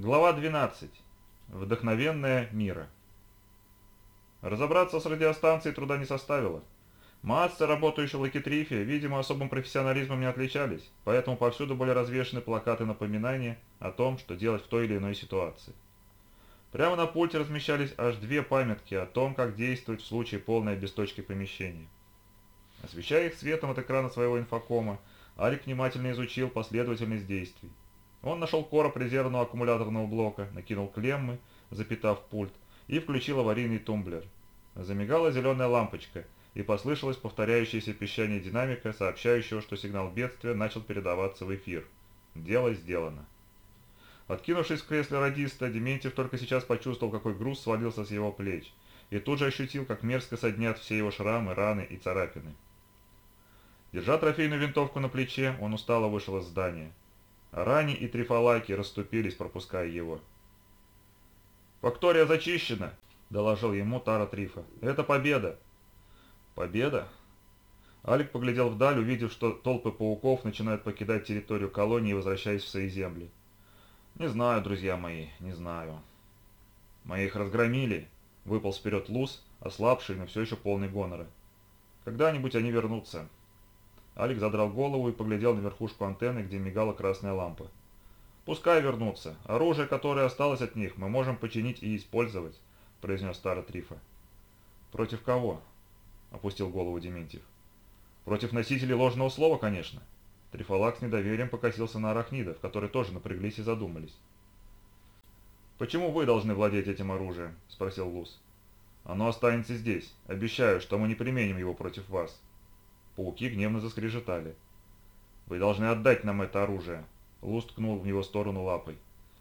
Глава 12. Вдохновенная мира. Разобраться с радиостанцией труда не составило. Маасцы, работающие в Лакитрифе, видимо, особым профессионализмом не отличались, поэтому повсюду были развешаны плакаты напоминания о том, что делать в той или иной ситуации. Прямо на пульте размещались аж две памятки о том, как действовать в случае полной обесточки помещения. Освещая их светом от экрана своего инфокома, Алик внимательно изучил последовательность действий. Он нашел короб резервного аккумуляторного блока, накинул клеммы, запитав пульт, и включил аварийный тумблер. Замигала зеленая лампочка, и послышалось повторяющееся пищание динамика, сообщающего, что сигнал бедствия начал передаваться в эфир. Дело сделано. Откинувшись в кресле радиста, Дементьев только сейчас почувствовал, какой груз свалился с его плеч, и тут же ощутил, как мерзко соднят все его шрамы, раны и царапины. Держа трофейную винтовку на плече, он устало вышел из здания. Рани и Трифалаки расступились, пропуская его. «Фактория зачищена!» – доложил ему Тара Трифа. «Это победа!» «Победа?» Алик поглядел вдаль, увидев, что толпы пауков начинают покидать территорию колонии, возвращаясь в свои земли. «Не знаю, друзья мои, не знаю». «Мы их разгромили», – выпал вперед Луз, ослабший, но все еще полный гонора. «Когда-нибудь они вернутся. Алик задрал голову и поглядел на верхушку антенны, где мигала красная лампа. «Пускай вернутся. Оружие, которое осталось от них, мы можем починить и использовать», – произнес старый Трифа. «Против кого?» – опустил голову Дементьев. «Против носителей ложного слова, конечно». Трифалак с недоверием покосился на арахнидов, которые тоже напряглись и задумались. «Почему вы должны владеть этим оружием?» – спросил Луз. «Оно останется здесь. Обещаю, что мы не применим его против вас». Пауки гневно заскрежетали. «Вы должны отдать нам это оружие!» Лус ткнул в него сторону лапой.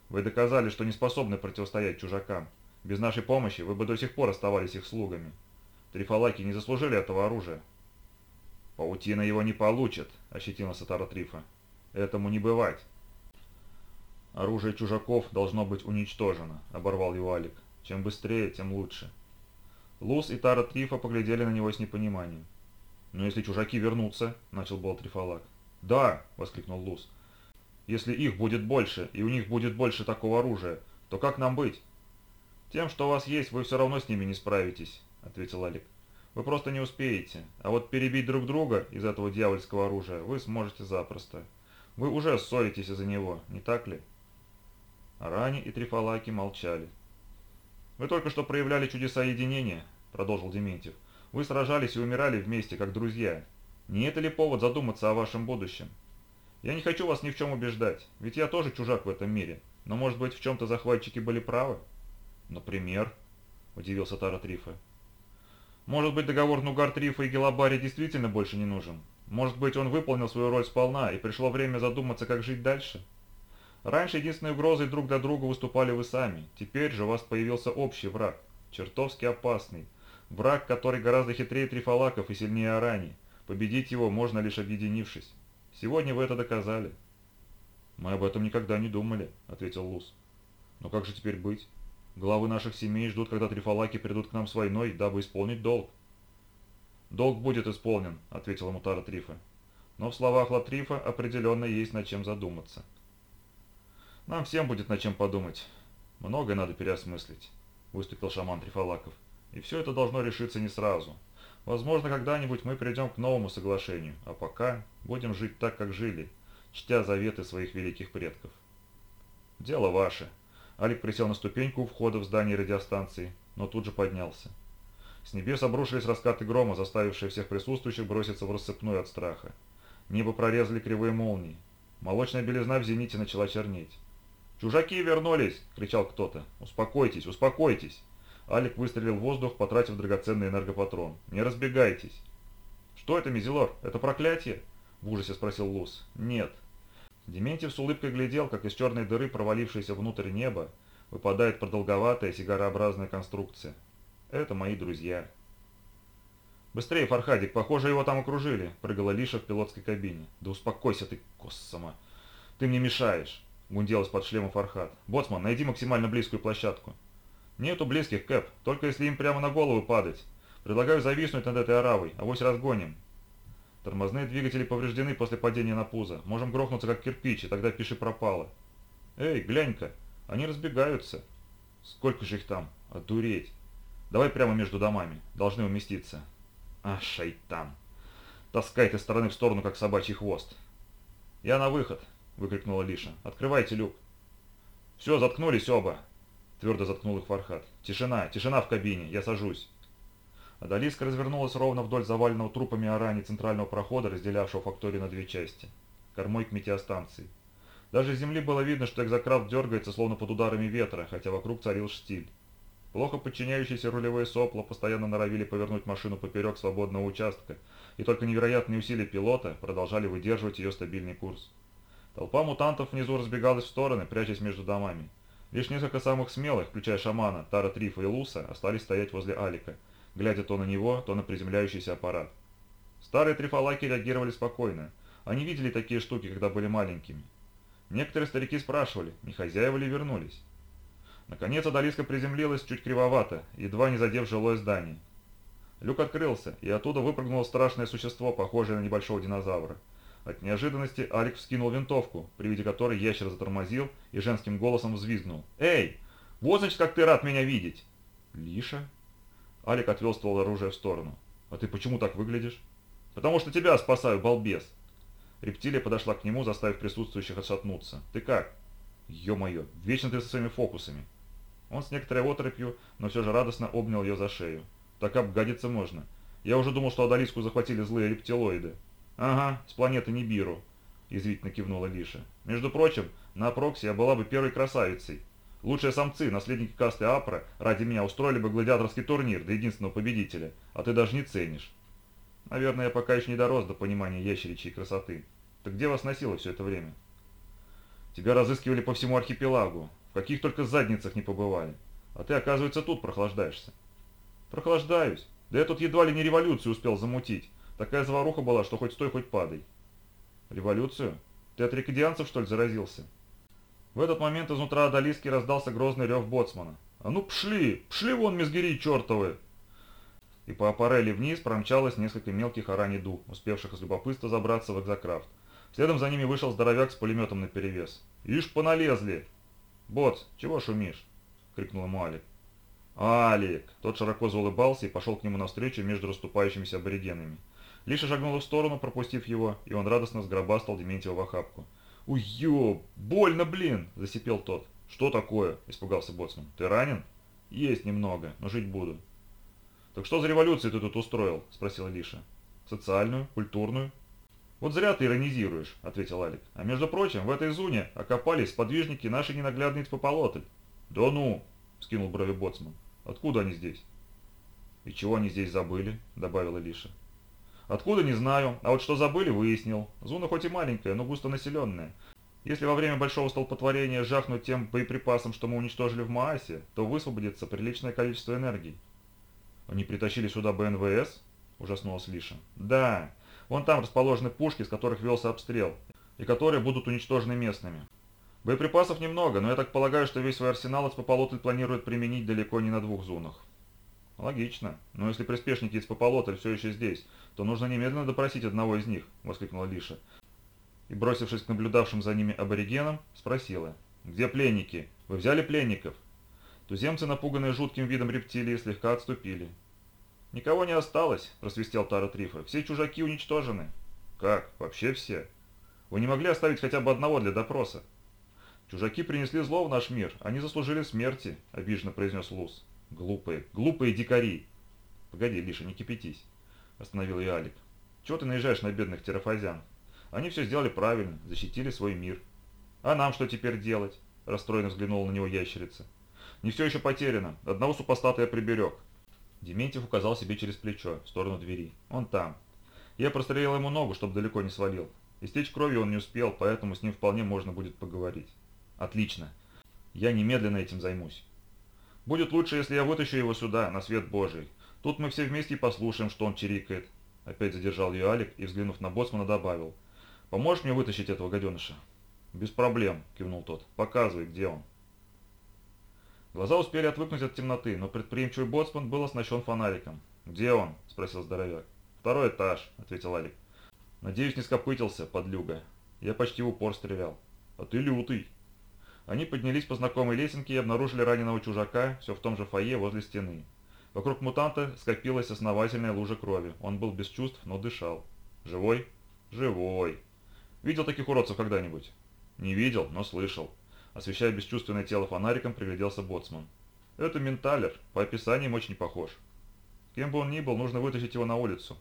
«Вы доказали, что не способны противостоять чужакам. Без нашей помощи вы бы до сих пор оставались их слугами. Трифалаки не заслужили этого оружия». «Паутина его не получит», – ощетился Тара Трифа. «Этому не бывать». «Оружие чужаков должно быть уничтожено», – оборвал его Алик. «Чем быстрее, тем лучше». Лус и Тара Трифа поглядели на него с непониманием. «Но если чужаки вернутся», — начал был Трифалак. «Да!» — воскликнул Луз. «Если их будет больше, и у них будет больше такого оружия, то как нам быть?» «Тем, что у вас есть, вы все равно с ними не справитесь», — ответил Алик. «Вы просто не успеете. А вот перебить друг друга из этого дьявольского оружия вы сможете запросто. Вы уже ссоритесь из-за него, не так ли?» Арани и Трифалаки молчали. «Вы только что проявляли чудеса единения», — продолжил Дементьев. Вы сражались и умирали вместе, как друзья. Не это ли повод задуматься о вашем будущем? Я не хочу вас ни в чем убеждать, ведь я тоже чужак в этом мире. Но, может быть, в чем-то захватчики были правы? Например, удивился Тара Трифа. Может быть, договор Нугар Трифа и Гелабари действительно больше не нужен? Может быть, он выполнил свою роль сполна, и пришло время задуматься, как жить дальше? Раньше единственной угрозой друг для друга выступали вы сами. Теперь же у вас появился общий враг, чертовски опасный, Враг, который гораздо хитрее Трифалаков и сильнее Арани. Победить его можно лишь объединившись. Сегодня вы это доказали. Мы об этом никогда не думали, ответил Лус. Но как же теперь быть? Главы наших семей ждут, когда Трифалаки придут к нам с войной, дабы исполнить долг. «Долг будет исполнен», — ответила Мутара Трифа. Но в словах Латрифа определенно есть над чем задуматься. «Нам всем будет над чем подумать. Многое надо переосмыслить», — выступил шаман Трифалаков. И все это должно решиться не сразу. Возможно, когда-нибудь мы придем к новому соглашению, а пока будем жить так, как жили, чтя заветы своих великих предков. Дело ваше. Алик присел на ступеньку у входа в здание радиостанции, но тут же поднялся. С небес обрушились раскаты грома, заставившие всех присутствующих броситься в рассыпную от страха. Небо прорезали кривые молнии. Молочная белизна в зените начала чернеть. «Чужаки вернулись!» – кричал кто-то. «Успокойтесь, успокойтесь!» Алик выстрелил в воздух, потратив драгоценный энергопатрон. «Не разбегайтесь!» «Что это, Мизелор? Это проклятие?» – в ужасе спросил Лус. «Нет». Дементьев с улыбкой глядел, как из черной дыры, провалившейся внутрь неба, выпадает продолговатая сигарообразная конструкция. «Это мои друзья». «Быстрее, Фархадик, похоже, его там окружили», – прыгала Лиша в пилотской кабине. «Да успокойся ты, косома! Ты мне мешаешь!» – гундел из-под шлема Фархад. «Боцман, найди максимально близкую площадку». «Нету близких, Кэп, только если им прямо на голову падать. Предлагаю зависнуть над этой оравой, авось разгоним». Тормозные двигатели повреждены после падения на пузо. Можем грохнуться как кирпич, и тогда пиши пропало. «Эй, глянь-ка!» Они разбегаются. Сколько же их там? Одуреть. Давай прямо между домами. Должны уместиться. А, шайтан. Таскает из стороны в сторону, как собачий хвост. «Я на выход!» — выкрикнула Лиша. «Открывайте люк!» «Все, заткнулись оба!» Твердо заткнул их Фархат. «Тишина! Тишина в кабине! Я сажусь!» Адалиска развернулась ровно вдоль заваленного трупами орани центрального прохода, разделявшего факторию на две части. Кормой к метеостанции. Даже с земли было видно, что экзокрафт дергается, словно под ударами ветра, хотя вокруг царил штиль. Плохо подчиняющиеся рулевые сопла постоянно норовили повернуть машину поперек свободного участка, и только невероятные усилия пилота продолжали выдерживать ее стабильный курс. Толпа мутантов внизу разбегалась в стороны, прячась между домами. Лишь несколько самых смелых, включая шамана, Тара Трифа и Луса, остались стоять возле Алика, глядя то на него, то на приземляющийся аппарат. Старые трифалаки реагировали спокойно. Они видели такие штуки, когда были маленькими. Некоторые старики спрашивали, не хозяева ли вернулись. Наконец Адалиска приземлилась чуть кривовато, едва не задев жилое здание. Люк открылся, и оттуда выпрыгнуло страшное существо, похожее на небольшого динозавра. От неожиданности Алик вскинул винтовку, при виде которой ящер затормозил и женским голосом взвизгнул. «Эй! Вот значит, как ты рад меня видеть!» «Лиша?» Алик отвел ствол оружия в сторону. «А ты почему так выглядишь?» «Потому что тебя спасаю, балбес!» Рептилия подошла к нему, заставив присутствующих отшатнуться. «Ты как?» «Е-мое, вечно ты со своими фокусами!» Он с некоторой оторопью, но все же радостно обнял ее за шею. «Так обгадиться можно. Я уже думал, что Адалиску захватили злые рептилоиды». «Ага, с планеты Нибиру», – язвительно кивнула Лиша. «Между прочим, на Проксе я была бы первой красавицей. Лучшие самцы, наследники касты Апра, ради меня устроили бы гладиаторский турнир до единственного победителя, а ты даже не ценишь. Наверное, я пока еще не дорос до понимания ящеричьей красоты. Так где вас носило все это время? Тебя разыскивали по всему архипелагу, в каких только задницах не побывали. А ты, оказывается, тут прохлаждаешься. Прохлаждаюсь. Да я тут едва ли не революцию успел замутить. Такая заваруха была, что хоть стой, хоть падай. Революцию? Ты от рекодианцев, что ли, заразился? В этот момент изнутра Адалиски раздался грозный рев боцмана. «А ну пшли! Пшли вон, мизгири чертовы!» И по аппарели вниз промчалось несколько мелких араниду, успевших из любопытства забраться в экзокрафт. Следом за ними вышел здоровяк с пулеметом наперевес. «Ишь, поналезли!» «Боц, чего шумишь?» — крикнул ему Алик. «Алик!» Тот широко заулыбался и пошел к нему навстречу между расступающимися аборигенами. Лиша шагнула в сторону, пропустив его, и он радостно сгробастал Дементьева в охапку. «Уй, ё, больно, блин!» – засипел тот. «Что такое?» – испугался Боцман. «Ты ранен?» «Есть немного, но жить буду». «Так что за революцию ты тут устроил?» – спросила Лиша. «Социальную? Культурную?» «Вот зря ты иронизируешь», – ответил Алик. «А между прочим, в этой зоне окопались сподвижники нашей ненаглядной Цпополотль». «Да ну!» – скинул брови Боцман. «Откуда они здесь?» «И чего они здесь забыли?» – добавила Лиша. Откуда, не знаю, а вот что забыли, выяснил. Зона хоть и маленькая, но густонаселенная. Если во время большого столпотворения жахнуть тем боеприпасом, что мы уничтожили в Маасе, то высвободится приличное количество энергии. Они притащили сюда БНВС? Ужаснулась Лиша. Да, вон там расположены пушки, с которых велся обстрел, и которые будут уничтожены местными. Боеприпасов немного, но я так полагаю, что весь свой арсенал Эцпополотль планирует применить далеко не на двух зонах. Логично. Но если приспешники из Пополотль все еще здесь, то нужно немедленно допросить одного из них», — воскликнула Лиша. И, бросившись к наблюдавшим за ними аборигенам, спросила. «Где пленники? Вы взяли пленников?» Туземцы, напуганные жутким видом рептилии, слегка отступили. «Никого не осталось», – просвистел Тара Трифа. «Все чужаки уничтожены». «Как? Вообще все?» «Вы не могли оставить хотя бы одного для допроса?» «Чужаки принесли зло в наш мир. Они заслужили смерти», – обиженно произнес Лус. «Глупые, глупые дикари!» «Погоди, Лиша, не кипятись. – остановил ее Алик. «Чего ты наезжаешь на бедных терафазян? Они все сделали правильно, защитили свой мир. А нам что теперь делать?» – расстроенно взглянула на него ящерица. «Не все еще потеряно. Одного супостата я приберег». Дементьев указал себе через плечо, в сторону двери. «Он там. Я прострелил ему ногу, чтобы далеко не свалил. Истечь кровью он не успел, поэтому с ним вполне можно будет поговорить». «Отлично. Я немедленно этим займусь. Будет лучше, если я вытащу его сюда, на свет Божий. Тут мы все вместе послушаем, что он чирикает. Опять задержал ее Алик и, взглянув на боцмана, добавил. «Поможешь мне вытащить этого гаденыша?» «Без проблем», – кивнул тот. «Показывай, где он». Глаза успели отвыкнуть от темноты, но предприимчивый боцман был оснащен фонариком. «Где он?» – спросил здоровяк. «Второй этаж», – ответил Алик. «Надеюсь, не скопытился, подлюга. Я почти в упор стрелял. А ты лютый». Они поднялись по знакомой лесенке и обнаружили раненого чужака все в том же фойе возле стены. Вокруг мутанта скопилась основательная лужа крови. Он был без чувств, но дышал. «Живой?» «Живой!» «Видел таких уродцев когда-нибудь?» «Не видел, но слышал». Освещая бесчувственное тело фонариком, пригляделся боцман. «Это менталер. По описаниям очень похож. Кем бы он ни был, нужно вытащить его на улицу.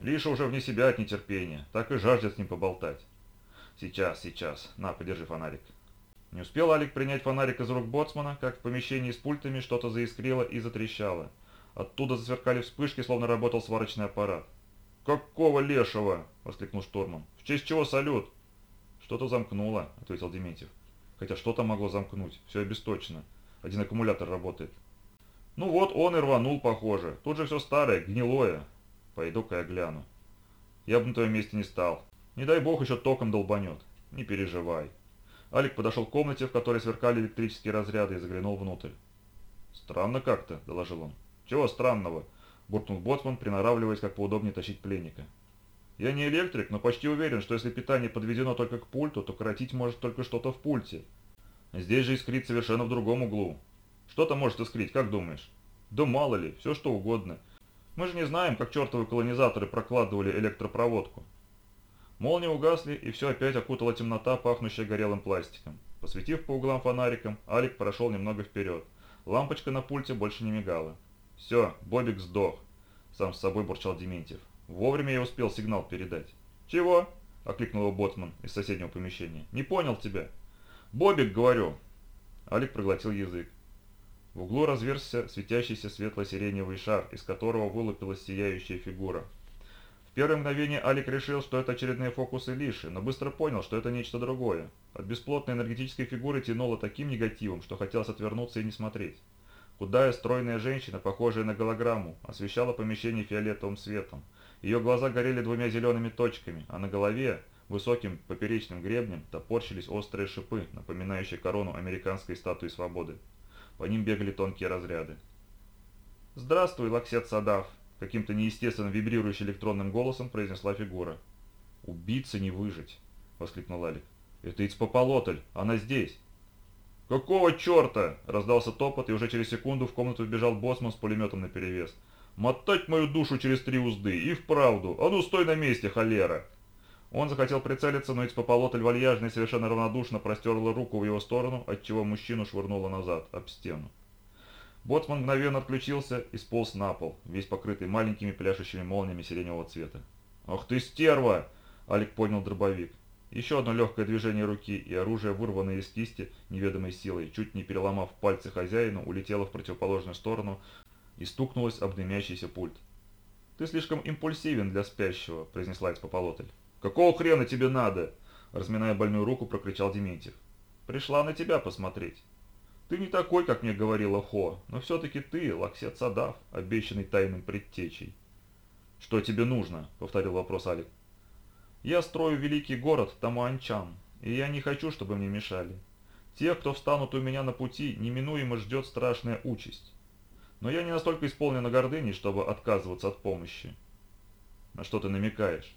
Лиша уже вне себя от нетерпения, так и жаждет с ним поболтать. Сейчас, сейчас. На, подержи фонарик. Не успел Алик принять фонарик из рук боцмана, как в помещении с пультами что-то заискрило и затрещало. Оттуда засверкали вспышки, словно работал сварочный аппарат. «Какого лешего?» – воскликнул штурман. «В честь чего салют?» «Что-то замкнуло», – ответил Дементьев. «Хотя что-то могло замкнуть. Все обесточено. Один аккумулятор работает». «Ну вот, он и рванул, похоже. Тут же все старое, гнилое. Пойду-ка я гляну. Я бы на твоем месте не стал. Не дай бог еще током долбанет. Не переживай». Алик подошел к комнате, в которой сверкали электрические разряды, и заглянул внутрь. «Странно как-то», – доложил он. «Чего странного?» – буркнул Боцман, приноравливаясь, как поудобнее тащить пленника. «Я не электрик, но почти уверен, что если питание подведено только к пульту, то коротить может только что-то в пульте. Здесь же искрит совершенно в другом углу. Что-то может искрить, как думаешь?» «Да мало ли, все что угодно. Мы же не знаем, как чертовы колонизаторы прокладывали электропроводку. Молнии угасли, и все опять окутала темнота, пахнущая горелым пластиком. Посветив по углам фонариком, Алик прошел немного вперед. Лампочка на пульте больше не мигала. «Все, Бобик сдох», — сам с собой бурчал Дементьев. «Вовремя я успел сигнал передать». «Чего?» — окликнул его Ботман из соседнего помещения. «Не понял тебя». «Бобик, говорю». Алик проглотил язык. В углу разверзся светящийся светло-сиреневый шар, из которого вылупилась сияющая фигура первое мгновение Алик решил, что это очередные фокусы Лиши, но быстро понял, что это нечто другое. От бесплотной энергетической фигуры тянуло таким негативом, что хотелось отвернуться и не смотреть. Худая, стройная женщина, похожая на голограмму, освещала помещение фиолетовым светом. Ее глаза горели двумя зелеными точками, а на голове, высоким поперечным гребнем, топорщились острые шипы, напоминающие корону американской статуи свободы. По ним бегали тонкие разряды. «Здравствуй, Лаксет Садав!» Каким-то неестественно вибрирующим электронным голосом произнесла фигура. «Убийца не выжить!» – воскликнул Алик. «Это Ицпополотль! Она здесь!» «Какого черта?» – раздался топот, и уже через секунду в комнату вбежал боссман с пулеметом наперевес. «Мотать мою душу через три узды! И вправду! А ну стой на месте, холера!» Он захотел прицелиться, но Ицпополотль вальяжно и совершенно равнодушно простерла руку в его сторону, отчего мужчину швырнуло назад, об стену. Боцман мгновенно отключился и сполз на пол, весь покрытый маленькими пляшущими молниями сиреневого цвета. «Ах ты стерва!» – Алик поднял дробовик. Еще одно легкое движение руки, и оружие, вырванное из кисти неведомой силой, чуть не переломав пальцы хозяину, улетело в противоположную сторону и стукнулось об дымящийся пульт. «Ты слишком импульсивен для спящего», – произнесла Эцпополотль. «Какого хрена тебе надо?» – разминая больную руку, прокричал Дементьев. «Пришла на тебя посмотреть». Ты не такой, как мне говорила Хо, но все-таки ты, Лаксет Садав, обещанный тайным предтечей. «Что тебе нужно?» – повторил вопрос Алик. «Я строю великий город Тамуанчан, и я не хочу, чтобы мне мешали. Тех, кто встанут у меня на пути, неминуемо ждет страшная участь. Но я не настолько исполнена гордыней, чтобы отказываться от помощи». «На что ты намекаешь?»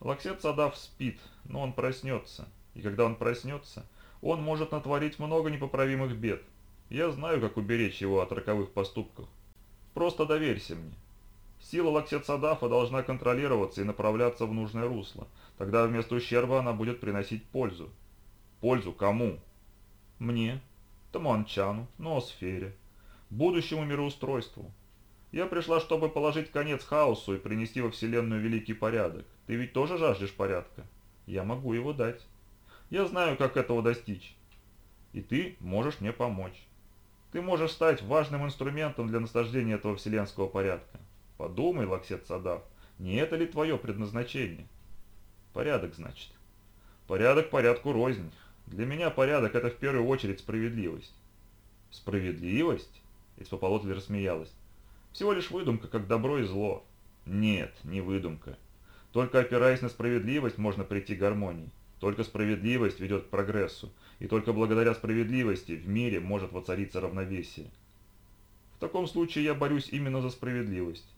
Лаксет Садав спит, но он проснется, и когда он проснется – он может натворить много непоправимых бед. Я знаю, как уберечь его от роковых поступков. Просто доверься мне. Сила Лаксет-Садафа должна контролироваться и направляться в нужное русло. Тогда вместо ущерба она будет приносить пользу. Пользу кому? Мне, Тамуанчану, Ноосфере, будущему мироустройству. Я пришла, чтобы положить конец хаосу и принести во Вселенную великий порядок. Ты ведь тоже жаждешь порядка? Я могу его дать. Я знаю, как этого достичь. И ты можешь мне помочь. Ты можешь стать важным инструментом для насаждения этого вселенского порядка. Подумай, Лаксет Садав, не это ли твое предназначение? Порядок, значит. Порядок порядку рознь. Для меня порядок – это в первую очередь справедливость. Справедливость? Испополотль рассмеялась. Всего лишь выдумка, как добро и зло. Нет, не выдумка. Только опираясь на справедливость, можно прийти к гармонии. Только справедливость ведет к прогрессу, и только благодаря справедливости в мире может воцариться равновесие. В таком случае я борюсь именно за справедливость.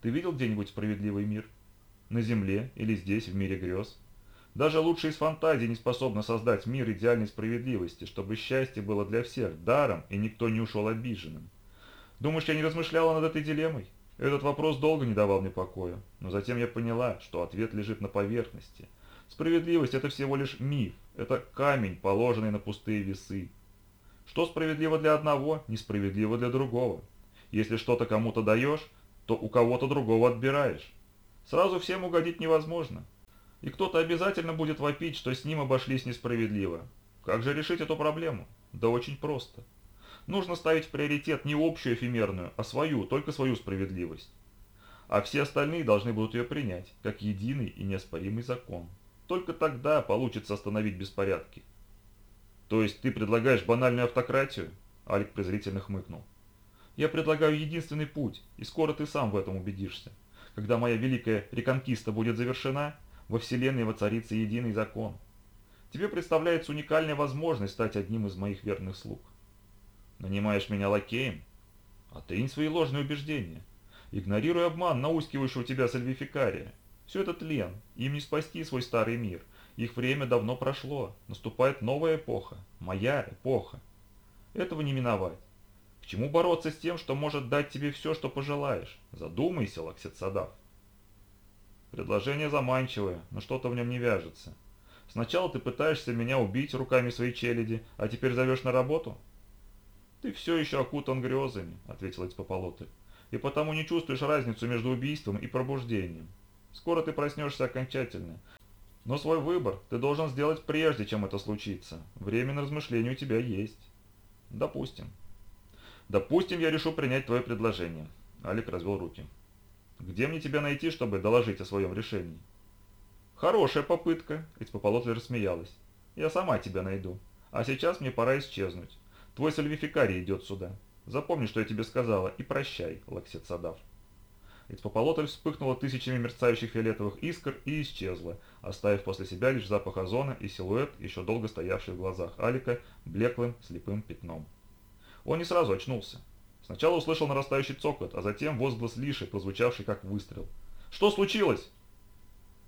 Ты видел где-нибудь справедливый мир? На земле или здесь, в мире грез? Даже лучшие из фантазий не способны создать мир идеальной справедливости, чтобы счастье было для всех даром и никто не ушел обиженным. Думаешь, я не размышляла над этой дилеммой? Этот вопрос долго не давал мне покоя, но затем я поняла, что ответ лежит на поверхности. Справедливость – это всего лишь миф, это камень, положенный на пустые весы. Что справедливо для одного, несправедливо для другого. Если что-то кому-то даешь, то у кого-то другого отбираешь. Сразу всем угодить невозможно. И кто-то обязательно будет вопить, что с ним обошлись несправедливо. Как же решить эту проблему? Да очень просто. Нужно ставить в приоритет не общую эфемерную, а свою, только свою справедливость. А все остальные должны будут ее принять, как единый и неоспоримый закон. Только тогда получится остановить беспорядки. То есть ты предлагаешь банальную автократию? Алик презрительно хмыкнул. Я предлагаю единственный путь, и скоро ты сам в этом убедишься. Когда моя великая реконкиста будет завершена, во Вселенной воцарится единый закон. Тебе представляется уникальная возможность стать одним из моих верных слуг. Нанимаешь меня лакеем? Отринь свои ложные убеждения. Игнорируй обман, наускивающего тебя сальвификария. Все это тлен, им не спасти свой старый мир. Их время давно прошло, наступает новая эпоха, моя эпоха. Этого не миновать. К чему бороться с тем, что может дать тебе все, что пожелаешь? Задумайся, Лаксет Садав. Предложение заманчивое, но что-то в нем не вяжется. Сначала ты пытаешься меня убить руками своей челяди, а теперь зовешь на работу? «Ты все еще окутан грезами», — ответил Эцпополотль, «и потому не чувствуешь разницу между убийством и пробуждением. Скоро ты проснешься окончательно. Но свой выбор ты должен сделать прежде, чем это случится. Время на размышление у тебя есть». «Допустим». «Допустим, я решу принять твое предложение», — Алик развел руки. «Где мне тебя найти, чтобы доложить о своем решении?» «Хорошая попытка», — Эцпополотль рассмеялась. «Я сама тебя найду. А сейчас мне пора исчезнуть. Твой сальвификарий идет сюда. Запомни, что я тебе сказала, и прощай, Лаксет Садав. Ицпополотль вспыхнула тысячами мерцающих фиолетовых искр и исчезла, оставив после себя лишь запах озона и силуэт, еще долго стоявший в глазах Алика, блеклым слепым пятном. Он не сразу очнулся. Сначала услышал нарастающий цокот, а затем возглас Лиши, прозвучавший как выстрел. «Что случилось?»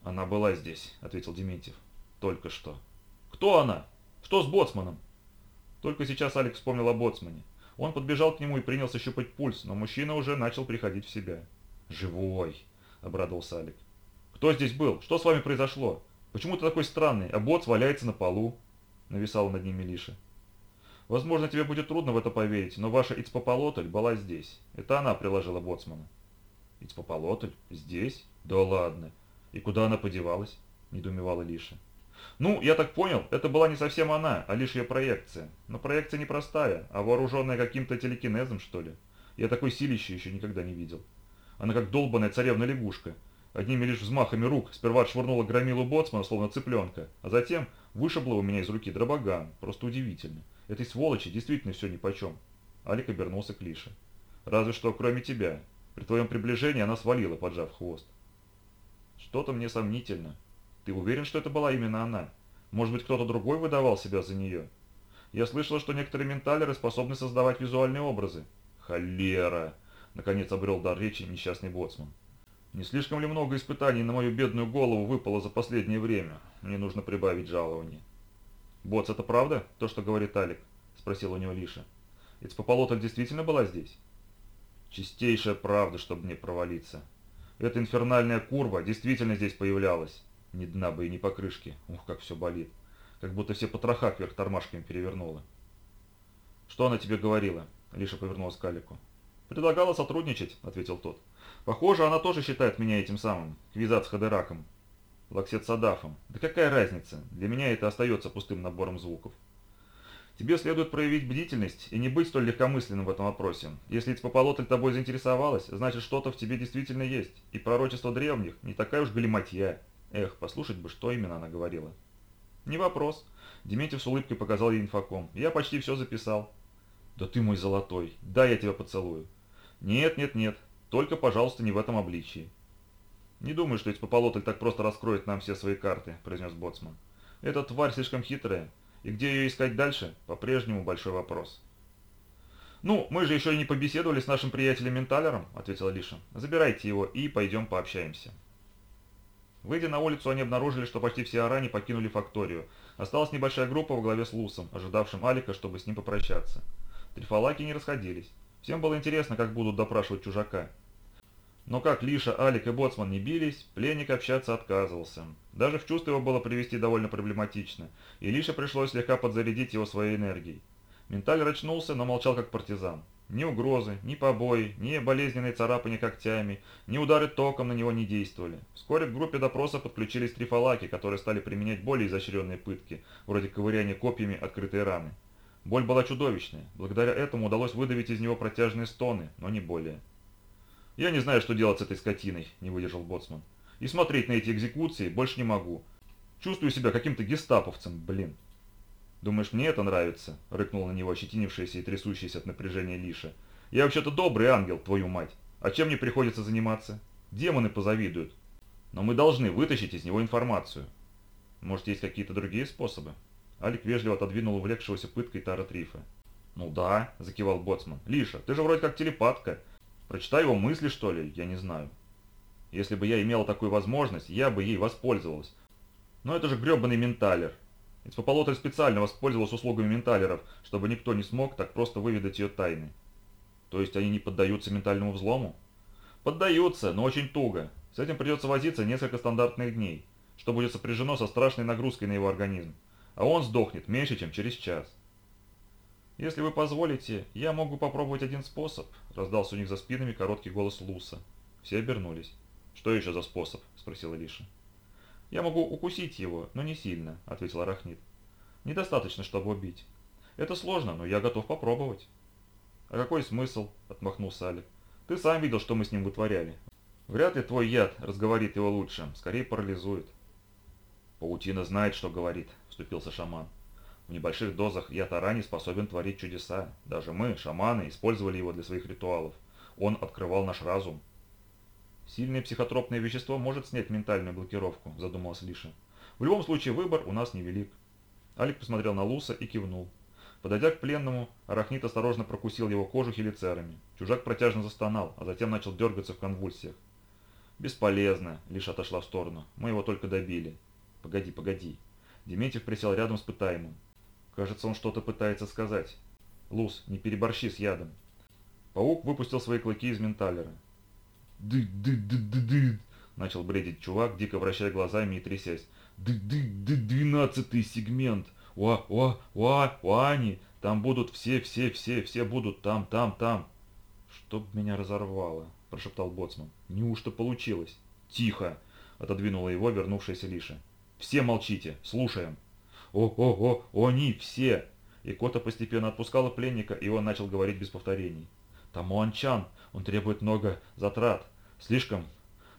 «Она была здесь», — ответил Дементьев. «Только что». «Кто она? Что с боцманом?» Только сейчас Алекс вспомнил о боцмане. Он подбежал к нему и принялся щупать пульс, но мужчина уже начал приходить в себя. «Живой!» – обрадовался Алик. «Кто здесь был? Что с вами произошло? Почему ты такой странный, а боц валяется на полу?» – нависала над ним Милиша. «Возможно, тебе будет трудно в это поверить, но ваша Ицпополотль была здесь. Это она приложила боцмана». «Ицпополотль? Здесь? Да ладно. И куда она подевалась?» – недоумевала Лиша. Ну, я так понял, это была не совсем она, а лишь ее проекция. Но проекция не простая, а вооруженная каким-то телекинезом, что ли. Я такой силища еще никогда не видел. Она как долбаная царевна-лягушка. Одними лишь взмахами рук сперва отшвырнула громилу боцмана, словно цыпленка, а затем вышибла у меня из руки дробоган. Просто удивительно. Этой сволочи действительно все нипочем. Алик обернулся к Лише. Разве что, кроме тебя. При твоем приближении она свалила, поджав хвост. Что-то мне сомнительно, ты уверен, что это была именно она? Может быть, кто-то другой выдавал себя за нее? Я слышал, что некоторые менталеры способны создавать визуальные образы. Холера! Наконец обрел дар речи несчастный боцман. Не слишком ли много испытаний на мою бедную голову выпало за последнее время? Мне нужно прибавить жалование. «Боц, это правда, то, что говорит Алик?» – спросил у него Лиша. «Ведь Пополотль действительно была здесь?» «Чистейшая правда, чтобы не провалиться. Эта инфернальная курва действительно здесь появлялась. Ни дна бы и ни покрышки. Ух, как все болит. Как будто все потроха кверх тормашками перевернула. «Что она тебе говорила?» Лиша повернулась к Алику. «Предлагала сотрудничать», — ответил тот. «Похоже, она тоже считает меня этим самым, Квизат с Хадераком. Лаксет Садафом. Да какая разница? Для меня это остается пустым набором звуков. Тебе следует проявить бдительность и не быть столь легкомысленным в этом вопросе. Если Ицпополотль тобой заинтересовалась, значит что-то в тебе действительно есть, и пророчество древних не такая уж галиматья. Эх, послушать бы, что именно она говорила. Не вопрос. Дементьев с улыбкой показал ей инфоком. Я почти все записал. Да ты мой золотой. Да, я тебя поцелую. Нет, нет, нет. Только, пожалуйста, не в этом обличии. Не думаю, что Эцпополотль так просто раскроет нам все свои карты, произнес Боцман. Эта тварь слишком хитрая. И где ее искать дальше, по-прежнему большой вопрос. «Ну, мы же еще и не побеседовали с нашим приятелем Менталером», — ответила Лиша. «Забирайте его и пойдем пообщаемся». Выйдя на улицу, они обнаружили, что почти все арани покинули факторию. Осталась небольшая группа во главе с Лусом, ожидавшим Алика, чтобы с ним попрощаться. Трифалаки не расходились. Всем было интересно, как будут допрашивать чужака. Но как Лиша, Алик и Боцман не бились, пленник общаться отказывался. Даже в чувство его было привести довольно проблематично, и Лише пришлось слегка подзарядить его своей энергией. Менталь очнулся, но молчал как партизан. Ни угрозы, ни побои, ни болезненные царапания когтями, ни удары током на него не действовали. Вскоре к группе допроса подключились трифалаки, которые стали применять более изощренные пытки, вроде ковыряния копьями открытые раны. Боль была чудовищная, благодаря этому удалось выдавить из него протяжные стоны, но не более. «Я не знаю, что делать с этой скотиной», – не выдержал Боцман. «И смотреть на эти экзекуции больше не могу. Чувствую себя каким-то гестаповцем, блин». «Думаешь, мне это нравится?» – рыкнул на него ощетинившаяся и трясущаяся от напряжения Лиша. «Я вообще-то добрый ангел, твою мать. А чем мне приходится заниматься? Демоны позавидуют. Но мы должны вытащить из него информацию. Может, есть какие-то другие способы?» Алик вежливо отодвинул увлекшегося пыткой Тара Трифа. «Ну да», – закивал Боцман. «Лиша, ты же вроде как телепатка. Прочитай его мысли, что ли, я не знаю. Если бы я имела такую возможность, я бы ей воспользовалась. Но это же гребаный менталер. Эцпополотль специально воспользовался услугами менталеров, чтобы никто не смог так просто выведать ее тайны. То есть они не поддаются ментальному взлому? Поддаются, но очень туго. С этим придется возиться несколько стандартных дней, что будет сопряжено со страшной нагрузкой на его организм. А он сдохнет меньше, чем через час. «Если вы позволите, я могу попробовать один способ», – раздался у них за спинами короткий голос Луса. Все обернулись. «Что еще за способ?» – спросила Лиша. «Я могу укусить его, но не сильно», – ответил Арахнит. «Недостаточно, чтобы убить. Это сложно, но я готов попробовать». «А какой смысл?» – отмахнулся Алик. «Ты сам видел, что мы с ним вытворяли. Вряд ли твой яд разговорит его лучше, скорее парализует». «Паутина знает, что говорит», – вступился шаман. В небольших дозах яд арани способен творить чудеса. Даже мы, шаманы, использовали его для своих ритуалов. Он открывал наш разум. «Сильное психотропное вещество может снять ментальную блокировку», – задумалась Лиша. «В любом случае выбор у нас невелик». Алик посмотрел на Луса и кивнул. Подойдя к пленному, Арахнит осторожно прокусил его кожу хелицерами. Чужак протяжно застонал, а затем начал дергаться в конвульсиях. «Бесполезно», – Лиша отошла в сторону. «Мы его только добили». «Погоди, погоди». Дементьев присел рядом с пытаемым. Кажется, он что-то пытается сказать. Лус, не переборщи с ядом. Паук выпустил свои клыки из менталера. «Ды-ды-ды-ды-ды!» Начал бредить чувак, дико вращая глазами и трясясь. «Ды-ды-ды, двенадцатый сегмент! Уа-уа-уа-уани! Там будут все-все-все-все будут там, там, там!» «Чтоб меня разорвало!» – прошептал Боцман. «Неужто получилось?» «Тихо!» – отодвинула его вернувшаяся Лиша. «Все молчите! Слушаем!» «О-о-о, они все!» И Кота постепенно отпускала пленника, и он начал говорить без повторений. «Тамуанчан, он требует много затрат. Слишком,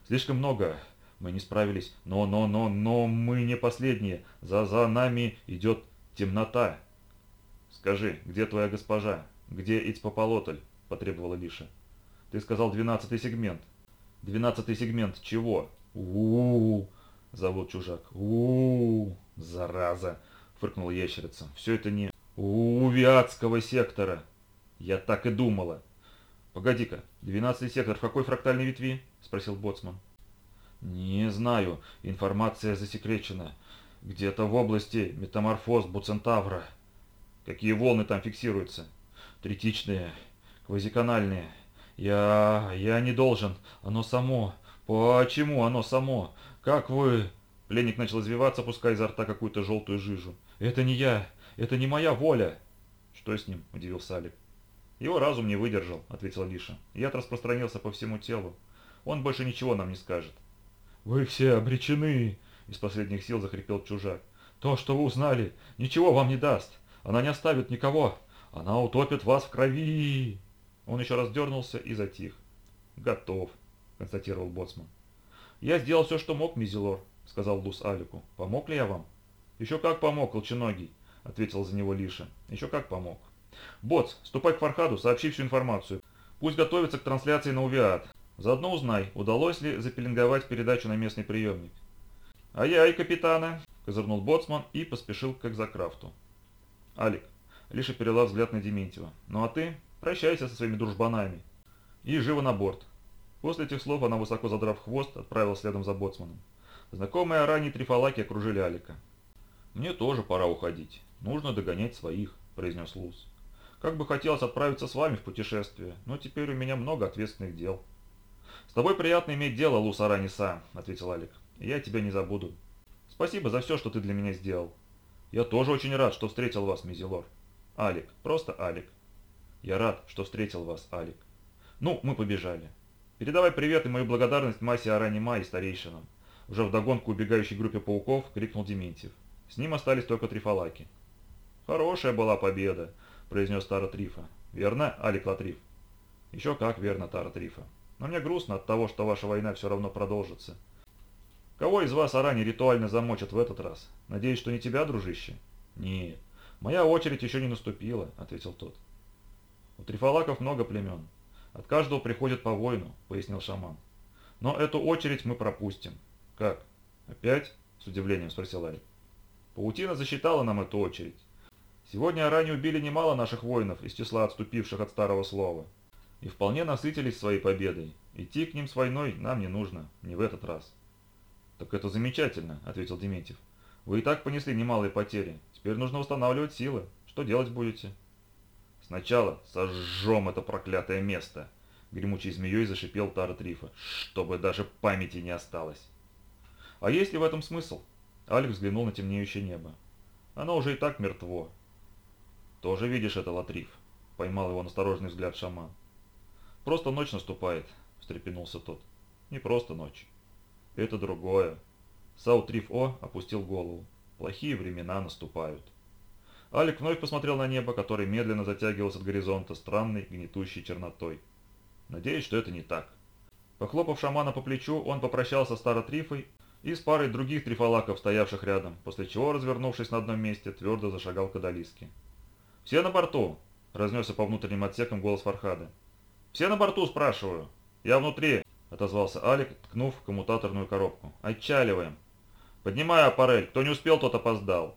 слишком много. Мы не справились, но, но, но, но мы не последние. За, за нами идет темнота». «Скажи, где твоя госпожа? Где Ицпополотль?» – потребовала Лиша. «Ты сказал двенадцатый сегмент». «Двенадцатый сегмент чего?» «У-у-у!» – зовут чужак. «У-у-у! Зараза!» фыркнула ящерица. «Все это не у Виатского сектора!» «Я так и думала!» «Погоди-ка, двенадцатый сектор в какой фрактальной ветви?» – спросил Боцман. «Не знаю, информация засекречена. Где-то в области метаморфоз Буцентавра. Какие волны там фиксируются? Третичные, квазиканальные. Я... я не должен. Оно само. Почему оно само? Как вы...» Пленник начал извиваться, пуская изо рта какую-то желтую жижу. «Это не я! Это не моя воля!» «Что с ним?» – удивился Алик. «Его разум не выдержал», – ответила Лиша. «Яд распространился по всему телу. Он больше ничего нам не скажет». «Вы все обречены!» – из последних сил захрипел чужак. «То, что вы узнали, ничего вам не даст. Она не оставит никого. Она утопит вас в крови!» Он еще раз дернулся и затих. «Готов», – констатировал Боцман. «Я сделал все, что мог, Мизелор», – сказал Лус Алику. «Помог ли я вам?» «Еще как помог, Колченогий», — ответил за него Лиша. «Еще как помог». «Боц, ступай к Фархаду, сообщи всю информацию. Пусть готовится к трансляции на Увиат. Заодно узнай, удалось ли запеленговать передачу на местный приемник». «Ай-яй, капитана!» — козырнул Боцман и поспешил к экзокрафту. «Алик», — Лиша перела взгляд на Дементьева. «Ну а ты прощайся со своими дружбанами. И живо на борт». После этих слов она, высоко задрав хвост, отправилась следом за Боцманом. Знакомые ранее трифалаки окружили Алика. «Мне тоже пора уходить. Нужно догонять своих», – произнес Луз. «Как бы хотелось отправиться с вами в путешествие, но теперь у меня много ответственных дел». «С тобой приятно иметь дело, Луз Араниса», – ответил Алик. «Я тебя не забуду. Спасибо за все, что ты для меня сделал. Я тоже очень рад, что встретил вас, Мизелор. Алик, просто Алик. Я рад, что встретил вас, Алик. Ну, мы побежали. Передавай привет и мою благодарность Масе Аранима и старейшинам. Уже вдогонку убегающей группе пауков крикнул Дементьев. С ним остались только трифалаки. «Хорошая была победа», – произнес Тара Трифа. «Верно, Алик Латриф?» «Еще как верно, Тара Трифа. Но мне грустно от того, что ваша война все равно продолжится. Кого из вас Арани ритуально замочат в этот раз? Надеюсь, что не тебя, дружище?» «Нет, моя очередь еще не наступила», – ответил тот. «У трифалаков много племен. От каждого приходит по воину», – пояснил шаман. «Но эту очередь мы пропустим». «Как? Опять?» – с удивлением спросил Арик. «Паутина засчитала нам эту очередь. Сегодня ранее убили немало наших воинов из числа отступивших от старого слова. И вполне насытились своей победой. Идти к ним с войной нам не нужно, не в этот раз». «Так это замечательно», – ответил Дементьев. «Вы и так понесли немалые потери. Теперь нужно устанавливать силы. Что делать будете?» «Сначала сожжем это проклятое место», – гремучей змеей зашипел Тара Трифа, – «чтобы даже памяти не осталось». «А есть ли в этом смысл?» Алекс взглянул на темнеющее небо. «Оно уже и так мертво». «Тоже видишь это, Латриф?» – поймал его настороженный взгляд шаман. «Просто ночь наступает», – встрепенулся тот. «Не просто ночь. Это другое». Саутриф О опустил голову. «Плохие времена наступают». Алик вновь посмотрел на небо, которое медленно затягивалось от горизонта странной, гнетущей чернотой. Надеюсь, что это не так. Похлопав шамана по плечу, он попрощался с Таротрифой и с парой других трифалаков, стоявших рядом, после чего, развернувшись на одном месте, твердо зашагал к Адалиске. «Все на борту!» – разнесся по внутренним отсекам голос Фархада. «Все на борту, спрашиваю!» «Я внутри!» – отозвался Алик, ткнув коммутаторную коробку. «Отчаливаем!» «Поднимаю аппарель! Кто не успел, тот опоздал!»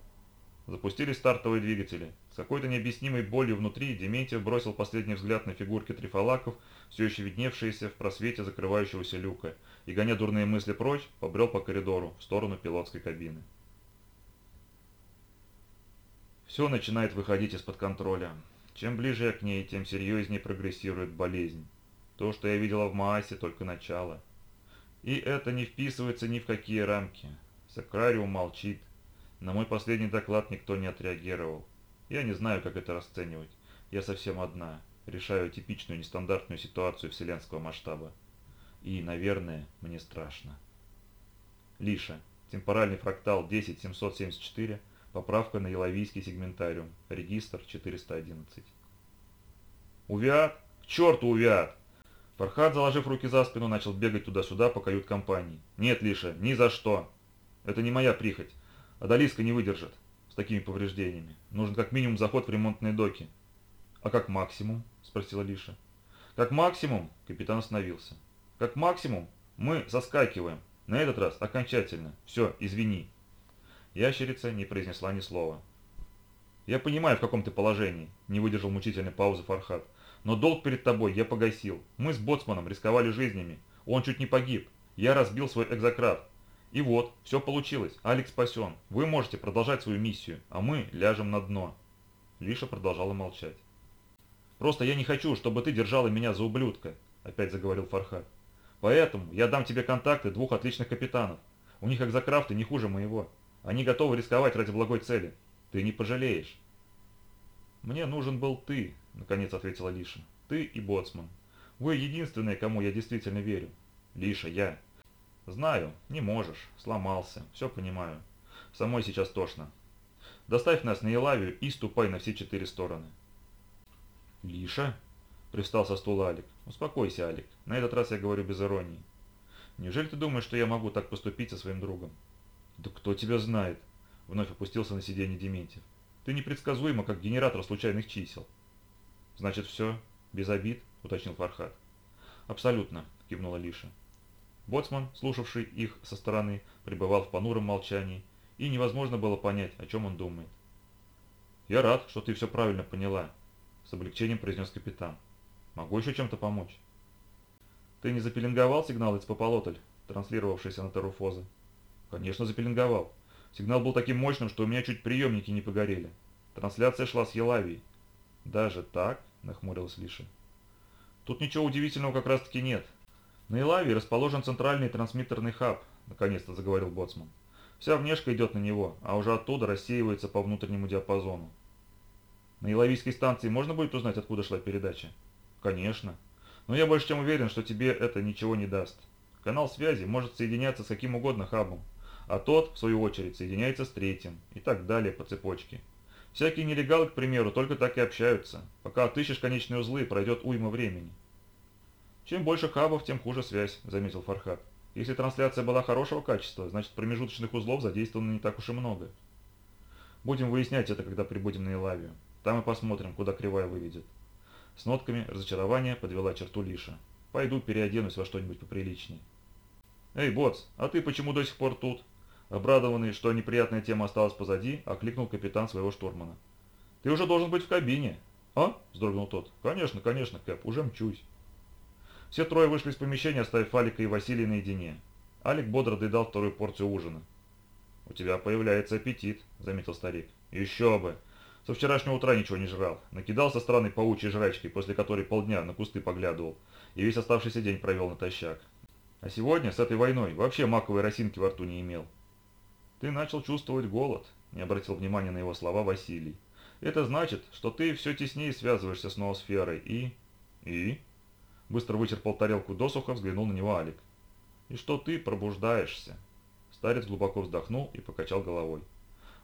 Запустились стартовые двигатели. С какой-то необъяснимой болью внутри Дементьев бросил последний взгляд на фигурки трифалаков, все еще видневшиеся в просвете закрывающегося люка, и, гоня дурные мысли прочь, побрел по коридору в сторону пилотской кабины. Все начинает выходить из-под контроля. Чем ближе я к ней, тем серьезнее прогрессирует болезнь. То, что я видела в Маасе, только начало. И это не вписывается ни в какие рамки. Сакрариум молчит. На мой последний доклад никто не отреагировал. Я не знаю, как это расценивать. Я совсем одна. Решаю типичную нестандартную ситуацию вселенского масштаба. И, наверное, мне страшно. Лиша. Темпоральный фрактал 10774. Поправка на Еловийский сегментариум. Регистр 411. Увиат? К черту Увиат! Фархад, заложив руки за спину, начал бегать туда-сюда по кают-компании. «Нет, Лиша, ни за что! Это не моя прихоть. Адалиска не выдержит с такими повреждениями. Нужен как минимум заход в ремонтные доки. А как максимум? Спросила Лиша. Как максимум? Капитан остановился. Как максимум мы соскакиваем. На этот раз окончательно. Все, извини. Ящерица не произнесла ни слова. «Я понимаю, в каком ты положении», – не выдержал мучительной паузы Фархат. «Но долг перед тобой я погасил. Мы с Боцманом рисковали жизнями. Он чуть не погиб. Я разбил свой экзократ. И вот, все получилось. Алекс спасен. Вы можете продолжать свою миссию, а мы ляжем на дно. Лиша продолжала молчать. «Просто я не хочу, чтобы ты держала меня за ублюдка», – опять заговорил Фархад. «Поэтому я дам тебе контакты двух отличных капитанов. У них экзокрафты не хуже моего. Они готовы рисковать ради благой цели. Ты не пожалеешь». «Мне нужен был ты», – наконец ответила Лиша. «Ты и Боцман. Вы единственные, кому я действительно верю. Лиша, я. «Знаю, не можешь. Сломался. Все понимаю. Самой сейчас тошно. Доставь нас на Елавию и ступай на все четыре стороны». «Лиша?» – привстал со стула Алик. «Успокойся, Алик. На этот раз я говорю без иронии. Неужели ты думаешь, что я могу так поступить со своим другом?» «Да кто тебя знает?» – вновь опустился на сиденье Дементьев. «Ты непредсказуема, как генератор случайных чисел». «Значит, все? Без обид?» – уточнил Фархат. «Абсолютно», – кивнула Лиша. Боцман, слушавший их со стороны, пребывал в понуром молчании, и невозможно было понять, о чем он думает. «Я рад, что ты все правильно поняла», – с облегчением произнес капитан. «Могу еще чем-то помочь?» «Ты не запеленговал сигнал из Пополотль, транслировавшийся на Таруфозы?» Конечно, запеленговал. Сигнал был таким мощным, что у меня чуть приемники не погорели. Трансляция шла с Елавией. Даже так? Нахмурилась Лиша. Тут ничего удивительного как раз таки нет. На Елавии расположен центральный трансмиттерный хаб, наконец-то заговорил Боцман. Вся внешка идет на него, а уже оттуда рассеивается по внутреннему диапазону. На Елавийской станции можно будет узнать, откуда шла передача? Конечно. Но я больше чем уверен, что тебе это ничего не даст. Канал связи может соединяться с каким угодно хабом, а тот, в свою очередь, соединяется с третьим, и так далее по цепочке. Всякие нелегалы, к примеру, только так и общаются. Пока отыщешь конечные узлы, пройдет уйма времени. Чем больше хабов, тем хуже связь, заметил Фархат. Если трансляция была хорошего качества, значит промежуточных узлов задействовано не так уж и много. Будем выяснять это, когда прибудем на Илавию. Там и посмотрим, куда кривая выведет. С нотками разочарования подвела черту Лиша. Пойду переоденусь во что-нибудь поприличнее. «Эй, Боц, а ты почему до сих пор тут?» Обрадованный, что неприятная тема осталась позади, окликнул капитан своего штурмана. «Ты уже должен быть в кабине». «А?» – вздрогнул тот. «Конечно, конечно, Кэп, уже мчусь». Все трое вышли из помещения, оставив Алика и Василия наедине. Алик бодро доедал вторую порцию ужина. «У тебя появляется аппетит», – заметил старик. «Еще бы! Со вчерашнего утра ничего не жрал. Накидался странной паучьей жрачкой, после которой полдня на кусты поглядывал, и весь оставшийся день провел натощак. А сегодня, с этой войной, вообще маковой росинки во рту не имел. Ты начал чувствовать голод, не обратил внимания на его слова Василий. Это значит, что ты все теснее связываешься с ноосферой и... И? Быстро вычерпал тарелку досуха, взглянул на него Алик. И что ты пробуждаешься. Старец глубоко вздохнул и покачал головой.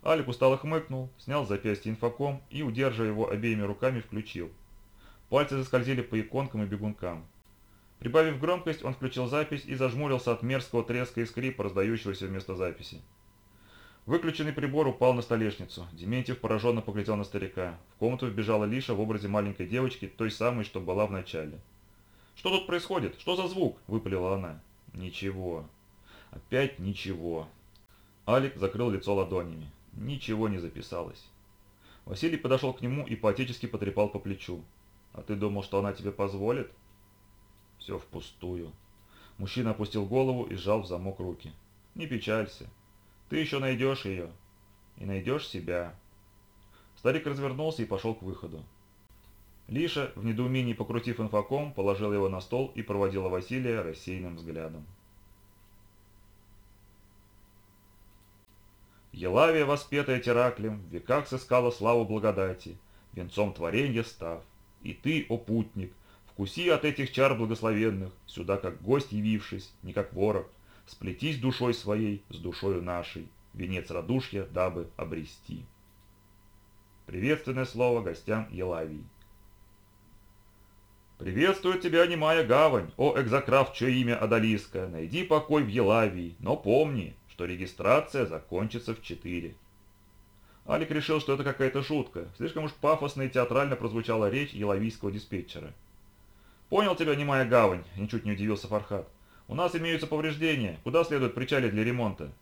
Алик устало хмыкнул, снял с запястья инфоком и, удерживая его обеими руками, включил. Пальцы заскользили по иконкам и бегункам. Прибавив громкость, он включил запись и зажмурился от мерзкого треска и скрипа, раздающегося вместо записи. Выключенный прибор упал на столешницу. Дементьев пораженно поглядел на старика. В комнату вбежала Лиша в образе маленькой девочки, той самой, что была в начале. «Что тут происходит? Что за звук?» – выпалила она. «Ничего. Опять ничего». Алик закрыл лицо ладонями. Ничего не записалось. Василий подошел к нему и поотечески потрепал по плечу. «А ты думал, что она тебе позволит?» «Все впустую». Мужчина опустил голову и сжал в замок руки. «Не печалься. Ты еще найдешь ее. И найдешь себя». Старик развернулся и пошел к выходу. Лиша, в недоумении покрутив инфоком, положила его на стол и проводила Василия рассеянным взглядом. Елавия, воспетая Тераклем, в веках сыскала славу благодати, венцом творенья став. И ты, о путник, вкуси от этих чар благословенных, сюда как гость явившись, не как ворог, сплетись душой своей с душою нашей, венец радушья дабы обрести. Приветственное слово гостям Елавии. «Приветствует тебя немая гавань, о экзокрафт, чье имя Адалиска, найди покой в Елавии, но помни, что регистрация закончится в 4. Алик решил, что это какая-то шутка. Слишком уж пафосно и театрально прозвучала речь еловийского диспетчера. «Понял тебя, немая гавань», – ничуть не удивился Фархат. «У нас имеются повреждения. Куда следует причалить для ремонта?»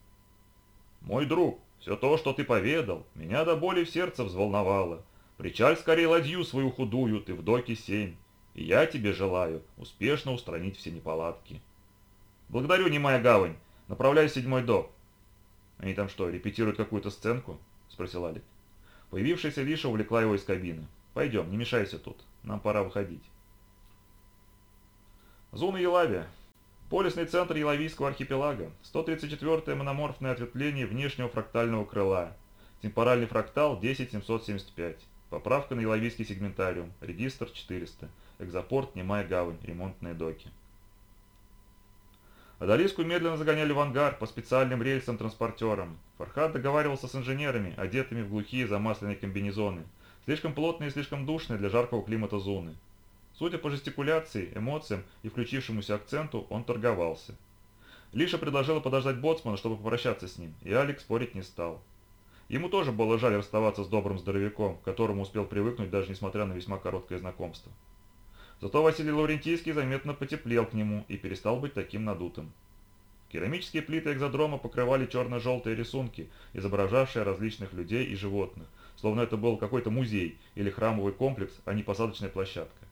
«Мой друг, все то, что ты поведал, меня до боли в сердце взволновало. Причаль скорее ладью свою худую, ты в доке семь. И я тебе желаю успешно устранить все неполадки». «Благодарю, немая гавань. Направляюсь в седьмой док. Они там что, репетируют какую-то сценку? Спросил Алик. Появившаяся Лиша увлекла его из кабины. Пойдем, не мешайся тут. Нам пора выходить. Зона Елавия. Полюсный центр Елавийского архипелага. 134-е мономорфное ответвление внешнего фрактального крыла. Темпоральный фрактал 10775. Поправка на Елавийский сегментариум. Регистр 400. Экзопорт, Немая гавань. Ремонтные доки. Адалиску медленно загоняли в ангар по специальным рельсам-транспортерам. Фархад договаривался с инженерами, одетыми в глухие замасленные комбинезоны, слишком плотные и слишком душные для жаркого климата зоны. Судя по жестикуляции, эмоциям и включившемуся акценту, он торговался. Лиша предложила подождать боцмана, чтобы попрощаться с ним, и Алекс спорить не стал. Ему тоже было жаль расставаться с добрым здоровяком, к которому успел привыкнуть даже несмотря на весьма короткое знакомство. Зато Василий Лаврентийский заметно потеплел к нему и перестал быть таким надутым. Керамические плиты экзодрома покрывали черно-желтые рисунки, изображавшие различных людей и животных, словно это был какой-то музей или храмовый комплекс, а не посадочная площадка.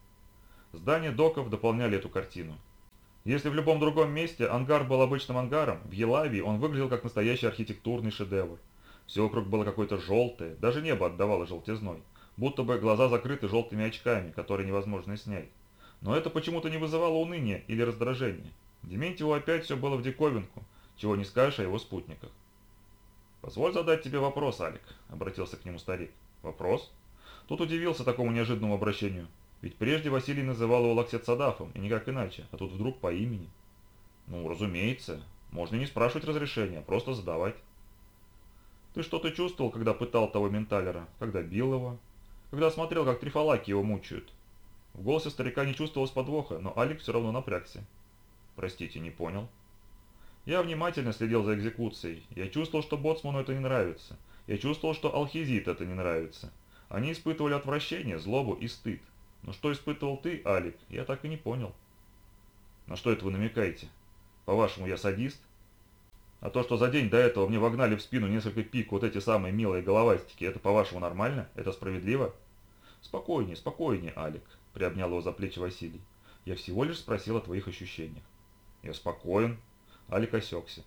Здания доков дополняли эту картину. Если в любом другом месте ангар был обычным ангаром, в Елавии он выглядел как настоящий архитектурный шедевр. Все вокруг было какое-то желтое, даже небо отдавало желтизной, будто бы глаза закрыты желтыми очками, которые невозможно снять. Но это почему-то не вызывало уныния или раздражения. Дементьеву опять все было в диковинку, чего не скажешь о его спутниках. «Позволь задать тебе вопрос, Алик», — обратился к нему старик. «Вопрос?» Тут удивился такому неожиданному обращению. Ведь прежде Василий называл его Лаксет Садафом, и никак иначе, а тут вдруг по имени. «Ну, разумеется. Можно не спрашивать разрешения, а просто задавать». «Ты что-то чувствовал, когда пытал того менталера? Когда бил его? Когда смотрел, как трифалаки его мучают?» В голосе старика не чувствовалось подвоха, но Алик все равно напрягся. «Простите, не понял». Я внимательно следил за экзекуцией. Я чувствовал, что Боцману это не нравится. Я чувствовал, что Алхизит это не нравится. Они испытывали отвращение, злобу и стыд. Но что испытывал ты, Алик, я так и не понял. На что это вы намекаете? По-вашему, я садист? А то, что за день до этого мне вогнали в спину несколько пик вот эти самые милые головастики, это по-вашему нормально? Это справедливо? Спокойнее, спокойнее, Алик, приобнял его за плечи Василий. Я всего лишь спросил о твоих ощущениях. Я спокоен, Алик осекся.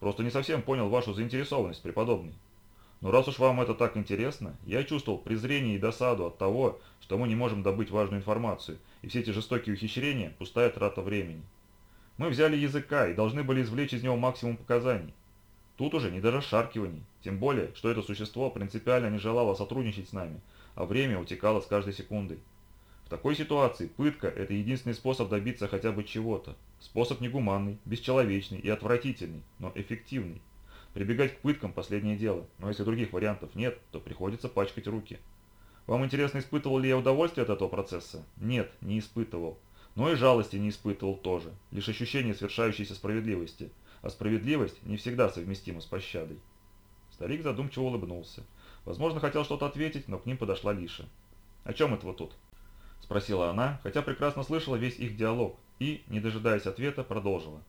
Просто не совсем понял вашу заинтересованность, преподобный. Но раз уж вам это так интересно, я чувствовал презрение и досаду от того, что мы не можем добыть важную информацию, и все эти жестокие ухищрения – пустая трата времени. Мы взяли языка и должны были извлечь из него максимум показаний. Тут уже не до расшаркиваний, тем более, что это существо принципиально не желало сотрудничать с нами, а время утекало с каждой секундой. В такой ситуации пытка – это единственный способ добиться хотя бы чего-то. Способ негуманный, бесчеловечный и отвратительный, но эффективный. Прибегать к пыткам – последнее дело, но если других вариантов нет, то приходится пачкать руки. Вам интересно, испытывал ли я удовольствие от этого процесса? Нет, не испытывал. Но и жалости не испытывал тоже, лишь ощущение свершающейся справедливости. А справедливость не всегда совместима с пощадой. Старик задумчиво улыбнулся. Возможно, хотел что-то ответить, но к ним подошла Лиша. «О чем это вы тут?» – спросила она, хотя прекрасно слышала весь их диалог, и, не дожидаясь ответа, продолжила.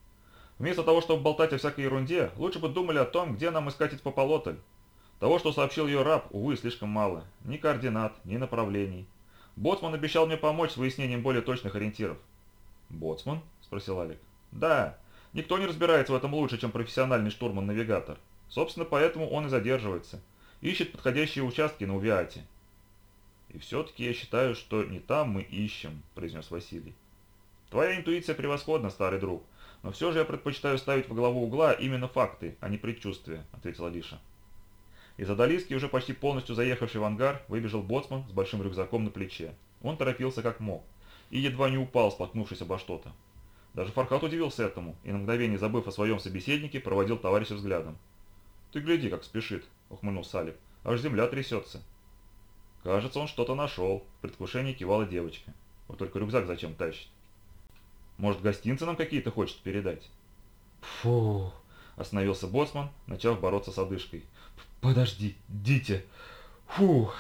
«Вместо того, чтобы болтать о всякой ерунде, лучше бы думали о том, где нам искать Эцпополотль. Того, что сообщил ее раб, увы, слишком мало. Ни координат, ни направлений. Боцман обещал мне помочь с выяснением более точных ориентиров». «Боцман?» – спросил Алик. «Да. Никто не разбирается в этом лучше, чем профессиональный штурман-навигатор. Собственно, поэтому он и задерживается. Ищет подходящие участки на Увиате. «И все-таки я считаю, что не там мы ищем», – произнес Василий. «Твоя интуиция превосходна, старый друг, но все же я предпочитаю ставить во главу угла именно факты, а не предчувствия», – ответила Лиша. Из Адалиски, уже почти полностью заехавший в ангар, выбежал боцман с большим рюкзаком на плече. Он торопился как мог и едва не упал, споткнувшись обо что-то. Даже Фархат удивился этому и на мгновение, забыв о своем собеседнике, проводил товарища взглядом. «Ты гляди, как спешит», — ухмыльнулся Салик. «Аж земля трясется». Кажется, он что-то нашел. В предвкушении кивала девочка. Вот только рюкзак зачем тащить? Может, гостинцы нам какие-то хочет передать? Фу, остановился боцман, начав бороться с одышкой. Подожди, дите. Фу.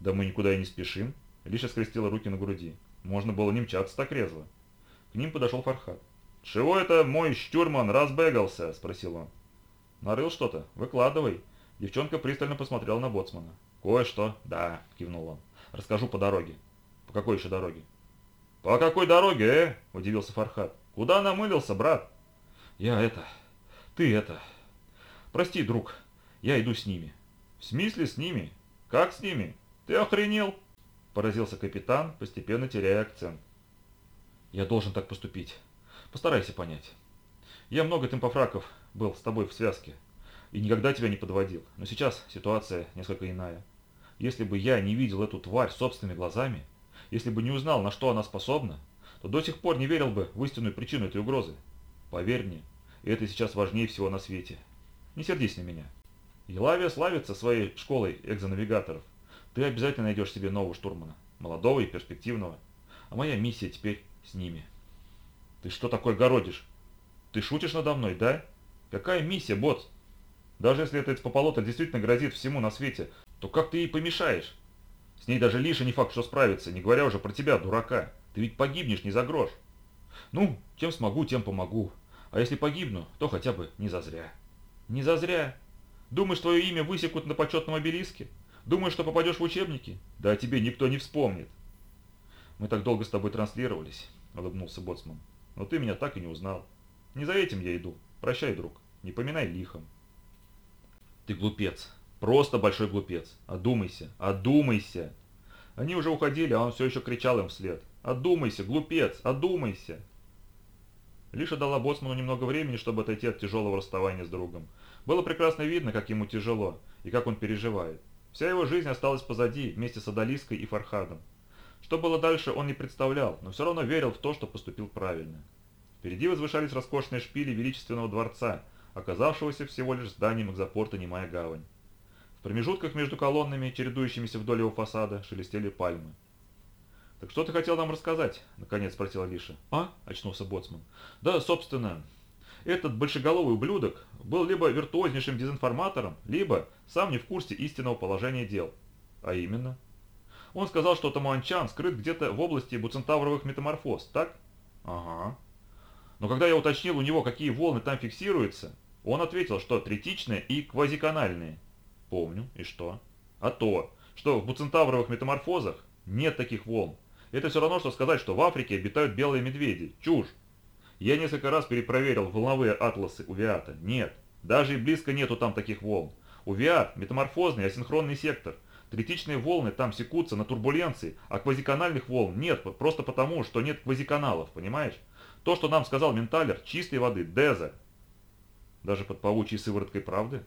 Да мы никуда и не спешим. Лиша скрестила руки на груди. Можно было не мчаться так резво. К ним подошел Фархат. «Чего это мой штюрман разбегался?» – спросил он. «Нарыл что-то? Выкладывай». Девчонка пристально посмотрела на боцмана. «Кое-что, да», – кивнул он. «Расскажу по дороге». «По какой еще дороге?» «По какой дороге, э?» – удивился Фархат. «Куда намылился, брат?» «Я это... Ты это... Прости, друг, я иду с ними». «В смысле с ними? Как с ними? Ты охренел?» – поразился капитан, постепенно теряя акцент. «Я должен так поступить. Постарайся понять. Я много темпофраков был с тобой в связке и никогда тебя не подводил, но сейчас ситуация несколько иная. Если бы я не видел эту тварь собственными глазами, если бы не узнал, на что она способна, то до сих пор не верил бы в истинную причину этой угрозы. Поверь мне, это сейчас важнее всего на свете. Не сердись на меня. Елавия славится своей школой экзонавигаторов. Ты обязательно найдешь себе нового штурмана, молодого и перспективного. А моя миссия теперь с ними. Ты что такое городишь? Ты шутишь надо мной, да? Какая миссия, бот? Даже если этот пополота действительно грозит всему на свете, то как ты ей помешаешь? С ней даже Лиша не факт, что справится, не говоря уже про тебя, дурака. Ты ведь погибнешь не за грош. Ну, чем смогу, тем помогу. А если погибну, то хотя бы не зазря. Не зазря. Думаешь, твое имя высекут на почетном обелиске? Думаешь, что попадешь в учебники? Да о тебе никто не вспомнит. Мы так долго с тобой транслировались, улыбнулся Боцман. но ты меня так и не узнал. Не за этим я иду. Прощай, друг, не поминай лихом. Ты глупец, просто большой глупец. Одумайся, одумайся. Они уже уходили, а он все еще кричал им вслед. «Одумайся, глупец, одумайся!» Лиша дала Боцману немного времени, чтобы отойти от тяжелого расставания с другом. Было прекрасно видно, как ему тяжело и как он переживает. Вся его жизнь осталась позади, вместе с Адалиской и Фархадом. Что было дальше, он не представлял, но все равно верил в то, что поступил правильно. Впереди возвышались роскошные шпили величественного дворца, оказавшегося всего лишь зданием экзопорта Немая Гавань. В промежутках между колоннами, чередующимися вдоль его фасада, шелестели пальмы. «Так что ты хотел нам рассказать?» – наконец спросила Лиша. «А?» – очнулся Боцман. «Да, собственно, этот большеголовый ублюдок был либо виртуознейшим дезинформатором, либо сам не в курсе истинного положения дел. А именно? Он сказал, что Тамуанчан скрыт где-то в области буцентавровых метаморфоз, так? Ага. Но когда я уточнил у него, какие волны там фиксируются, он ответил, что третичные и квазиканальные. Помню. И что? А то, что в буцентавровых метаморфозах нет таких волн. Это все равно, что сказать, что в Африке обитают белые медведи. Чушь. Я несколько раз перепроверил волновые атласы у Виата. Нет. Даже и близко нету там таких волн. У Виат метаморфозный асинхронный сектор. Третичные волны там секутся на турбуленции, а квазиканальных волн нет, просто потому, что нет квазиканалов, понимаешь? То, что нам сказал Менталер, чистой воды, Деза. Даже под паучьей сывороткой правды?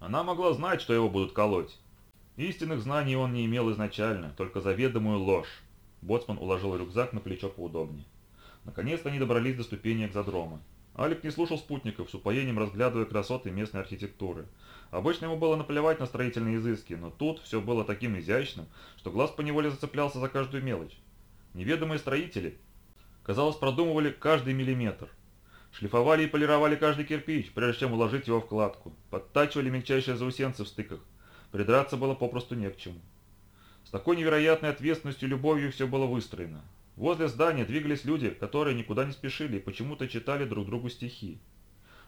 Она могла знать, что его будут колоть. Истинных знаний он не имел изначально, только заведомую ложь. Боцман уложил рюкзак на плечо поудобнее. Наконец-то они добрались до ступени экзодрома. Алик не слушал спутников, с упоением разглядывая красоты местной архитектуры. Обычно ему было наплевать на строительные изыски, но тут все было таким изящным, что глаз поневоле зацеплялся за каждую мелочь. Неведомые строители, казалось, продумывали каждый миллиметр. Шлифовали и полировали каждый кирпич, прежде чем уложить его в кладку. Подтачивали мельчайшие заусенцы в стыках, Придраться было попросту не к чему. С такой невероятной ответственностью и любовью все было выстроено. Возле здания двигались люди, которые никуда не спешили и почему-то читали друг другу стихи.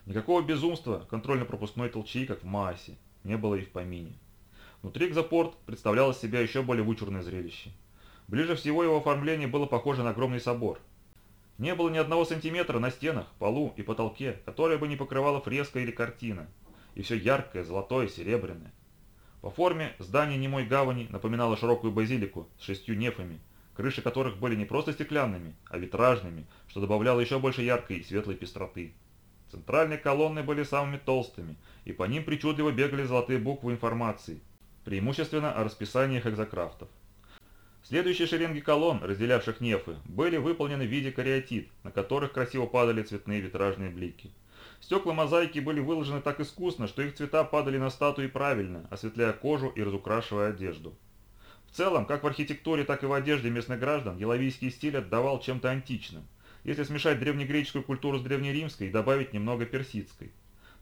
Никакого безумства, контрольно-пропускной толчи, как в Маасе, не было и в помине. Внутри экзопорт представлял из себя еще более вычурное зрелище. Ближе всего его оформление было похоже на огромный собор. Не было ни одного сантиметра на стенах, полу и потолке, которое бы не покрывала фреска или картина. И все яркое, золотое, серебряное. По форме здание немой гавани напоминало широкую базилику с шестью нефами, крыши которых были не просто стеклянными, а витражными, что добавляло еще больше яркой и светлой пестроты. Центральные колонны были самыми толстыми, и по ним причудливо бегали золотые буквы информации, преимущественно о расписаниях экзокрафтов. Следующие шеренги колонн, разделявших нефы, были выполнены в виде кариатид, на которых красиво падали цветные витражные блики. Стекла мозаики были выложены так искусно, что их цвета падали на статуи правильно, осветляя кожу и разукрашивая одежду. В целом, как в архитектуре, так и в одежде местных граждан, еловийский стиль отдавал чем-то античным, если смешать древнегреческую культуру с древнеримской и добавить немного персидской.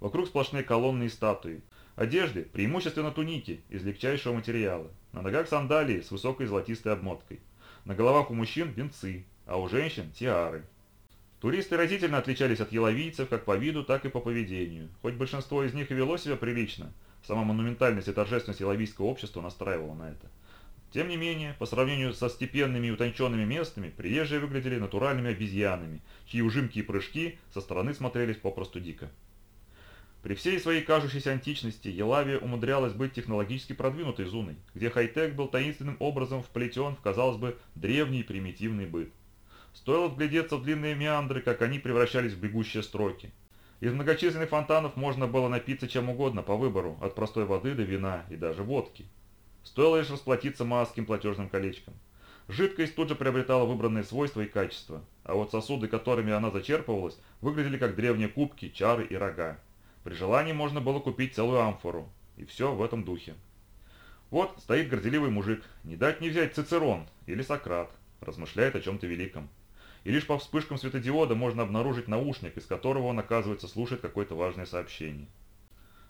Вокруг сплошные колонны и статуи. Одежды – преимущественно туники из легчайшего материала. На ногах сандалии с высокой золотистой обмоткой. На головах у мужчин – венцы, а у женщин – тиары. Туристы разительно отличались от еловийцев как по виду, так и по поведению. Хоть большинство из них и вело себя прилично, сама монументальность и торжественность еловийского общества настраивала на это. Тем не менее, по сравнению со степенными и утонченными местами, приезжие выглядели натуральными обезьянами, чьи ужимки и прыжки со стороны смотрелись попросту дико. При всей своей кажущейся античности Елавия умудрялась быть технологически продвинутой зоной, где хай-тек был таинственным образом вплетен в, казалось бы, древний примитивный быт. Стоило вглядеться в длинные меандры, как они превращались в бегущие строки. Из многочисленных фонтанов можно было напиться чем угодно по выбору, от простой воды до вина и даже водки. Стоило лишь расплатиться маасским платежным колечком. Жидкость тут же приобретала выбранные свойства и качества, а вот сосуды, которыми она зачерпывалась, выглядели как древние кубки, чары и рога. При желании можно было купить целую амфору, и все в этом духе. Вот стоит горделивый мужик, не дать не взять Цицерон или Сократ, размышляет о чем-то великом и лишь по вспышкам светодиода можно обнаружить наушник, из которого он, оказывается, слушает какое-то важное сообщение.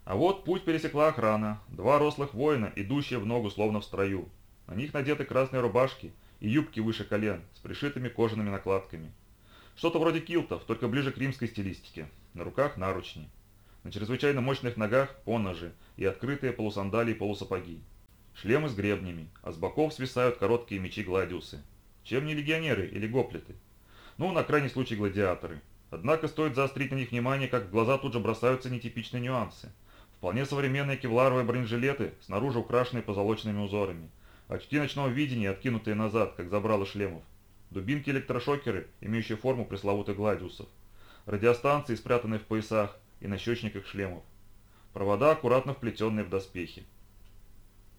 А вот путь пересекла охрана, два рослых воина, идущие в ногу словно в строю. На них надеты красные рубашки и юбки выше колен, с пришитыми кожаными накладками. Что-то вроде килтов, только ближе к римской стилистике. На руках наручни. На чрезвычайно мощных ногах поножи и открытые полусандалии полусапоги. Шлемы с гребнями, а с боков свисают короткие мечи-гладиусы. Чем не легионеры или гоплиты? Ну, на крайний случай гладиаторы. Однако стоит заострить на них внимание, как в глаза тут же бросаются нетипичные нюансы. Вполне современные кевларовые бронежилеты, снаружи украшенные позолоченными узорами. Очки ночного видения, откинутые назад, как забрало шлемов. Дубинки-электрошокеры, имеющие форму пресловутых гладиусов. Радиостанции, спрятанные в поясах и на щечниках шлемов. Провода, аккуратно вплетенные в доспехи.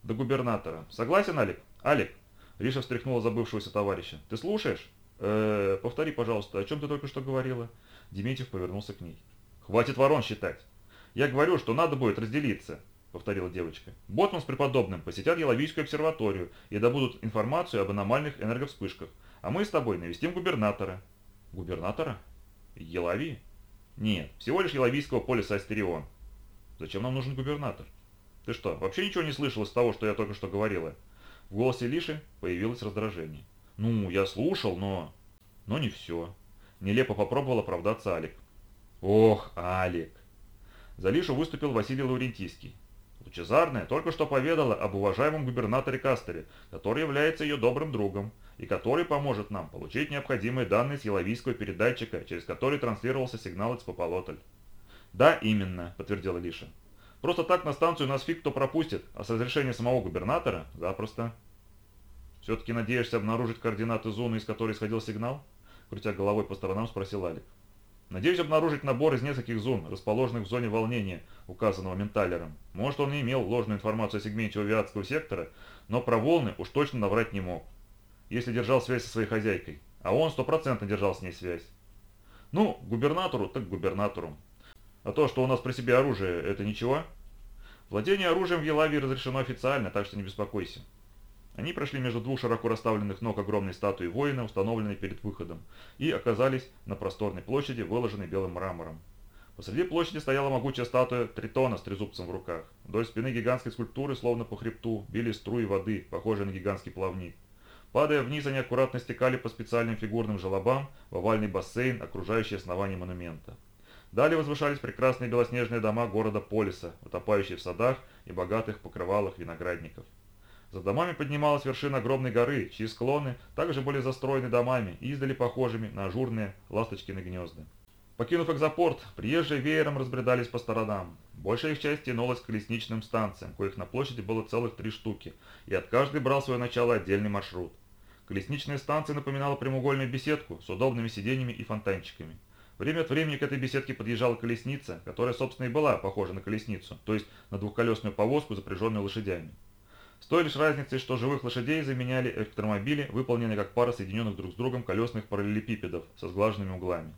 До губернатора. Согласен, Алик? Алик? Риша встряхнула забывшегося товарища. Ты слушаешь? э повтори, пожалуйста, о чем ты только что говорила?» Дементьев повернулся к ней. «Хватит ворон считать. Я говорю, что надо будет разделиться», — повторила девочка. «Ботман с преподобным посетят Еловийскую обсерваторию и добудут информацию об аномальных энерговспышках, а мы с тобой навестим губернатора». «Губернатора? Еловии?» «Нет, всего лишь Еловийского полиса Астерион». «Зачем нам нужен губернатор?» «Ты что, вообще ничего не слышал из того, что я только что говорила?» В голосе Лиши появилось раздражение. «Ну, я слушал, но...» «Но не все». Нелепо попробовал оправдаться Алик. «Ох, Алик!» За Лишу выступил Василий Лаурентийский. Лучезарная только что поведала об уважаемом губернаторе Кастере, который является ее добрым другом, и который поможет нам получить необходимые данные с еловийского передатчика, через который транслировался сигнал из Пополотль. «Да, именно», — подтвердила Лиша. «Просто так на станцию нас фиг кто пропустит, а с разрешения самого губернатора – запросто». «Все-таки надеешься обнаружить координаты зоны, из которой исходил сигнал?» Крутя головой по сторонам, спросил Алик. «Надеюсь обнаружить набор из нескольких зон, расположенных в зоне волнения, указанного Менталером. Может, он и имел ложную информацию о сегменте авиатского сектора, но про волны уж точно наврать не мог. Если держал связь со своей хозяйкой. А он стопроцентно держал с ней связь. Ну, губернатору так губернатору. А то, что у нас при себе оружие, это ничего? Владение оружием в Елавии разрешено официально, так что не беспокойся. Они прошли между двух широко расставленных ног огромной статуи воина, установленной перед выходом, и оказались на просторной площади, выложенной белым мрамором. Посреди площади стояла могучая статуя Тритона с трезубцем в руках. Вдоль спины гигантской скульптуры, словно по хребту, били струи воды, похожие на гигантский плавник. Падая вниз, они аккуратно стекали по специальным фигурным желобам в овальный бассейн, окружающий основание монумента. Далее возвышались прекрасные белоснежные дома города Полиса, утопающие в садах и богатых покрывалах виноградников. За домами поднималась вершина огромной горы, чьи склоны также были застроены домами и издали похожими на ажурные ласточкины гнезда. Покинув экзопорт, приезжие веером разбредались по сторонам. Большая их часть тянулась к колесничным станциям, коих на площади было целых три штуки, и от каждой брал свое начало отдельный маршрут. Колесничная станция напоминала прямоугольную беседку с удобными сиденьями и фонтанчиками. Время от времени к этой беседке подъезжала колесница, которая, собственно, и была похожа на колесницу, то есть на двухколесную повозку, запряженную лошадями. С той лишь разницей, что живых лошадей заменяли электромобили, выполненные как пара соединенных друг с другом колесных параллелепипедов со сглаженными углами.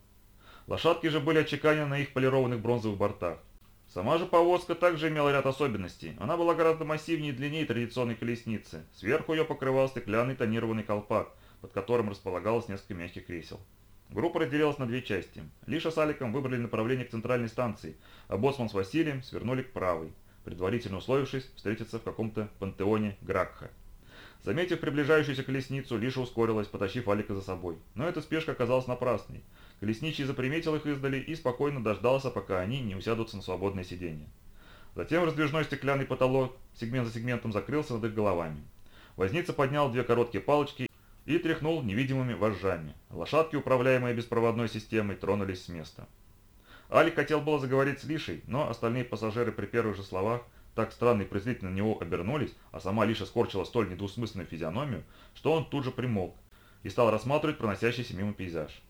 Лошадки же были отчеканены на их полированных бронзовых бортах. Сама же повозка также имела ряд особенностей. Она была гораздо массивнее и длиннее традиционной колесницы. Сверху ее покрывал стеклянный тонированный колпак, под которым располагалось несколько мягких кресел. Группа разделилась на две части. Лиша с Аликом выбрали направление к центральной станции, а Боссман с Василием свернули к правой предварительно условившись встретиться в каком-то пантеоне Гракха. Заметив приближающуюся колесницу, Лиша ускорилась, потащив Алика за собой. Но эта спешка оказалась напрасной. Колесничий заприметил их издали и спокойно дождался, пока они не усядутся на свободное сиденье. Затем раздвижной стеклянный потолок сегмент за сегментом закрылся над их головами. Возница поднял две короткие палочки и тряхнул невидимыми вожжами. Лошадки, управляемые беспроводной системой, тронулись с места. Алик хотел было заговорить с Лишей, но остальные пассажиры при первых же словах так странно и презрительно на него обернулись, а сама Лиша скорчила столь недвусмысленную физиономию, что он тут же примолк и стал рассматривать проносящийся мимо пейзаж.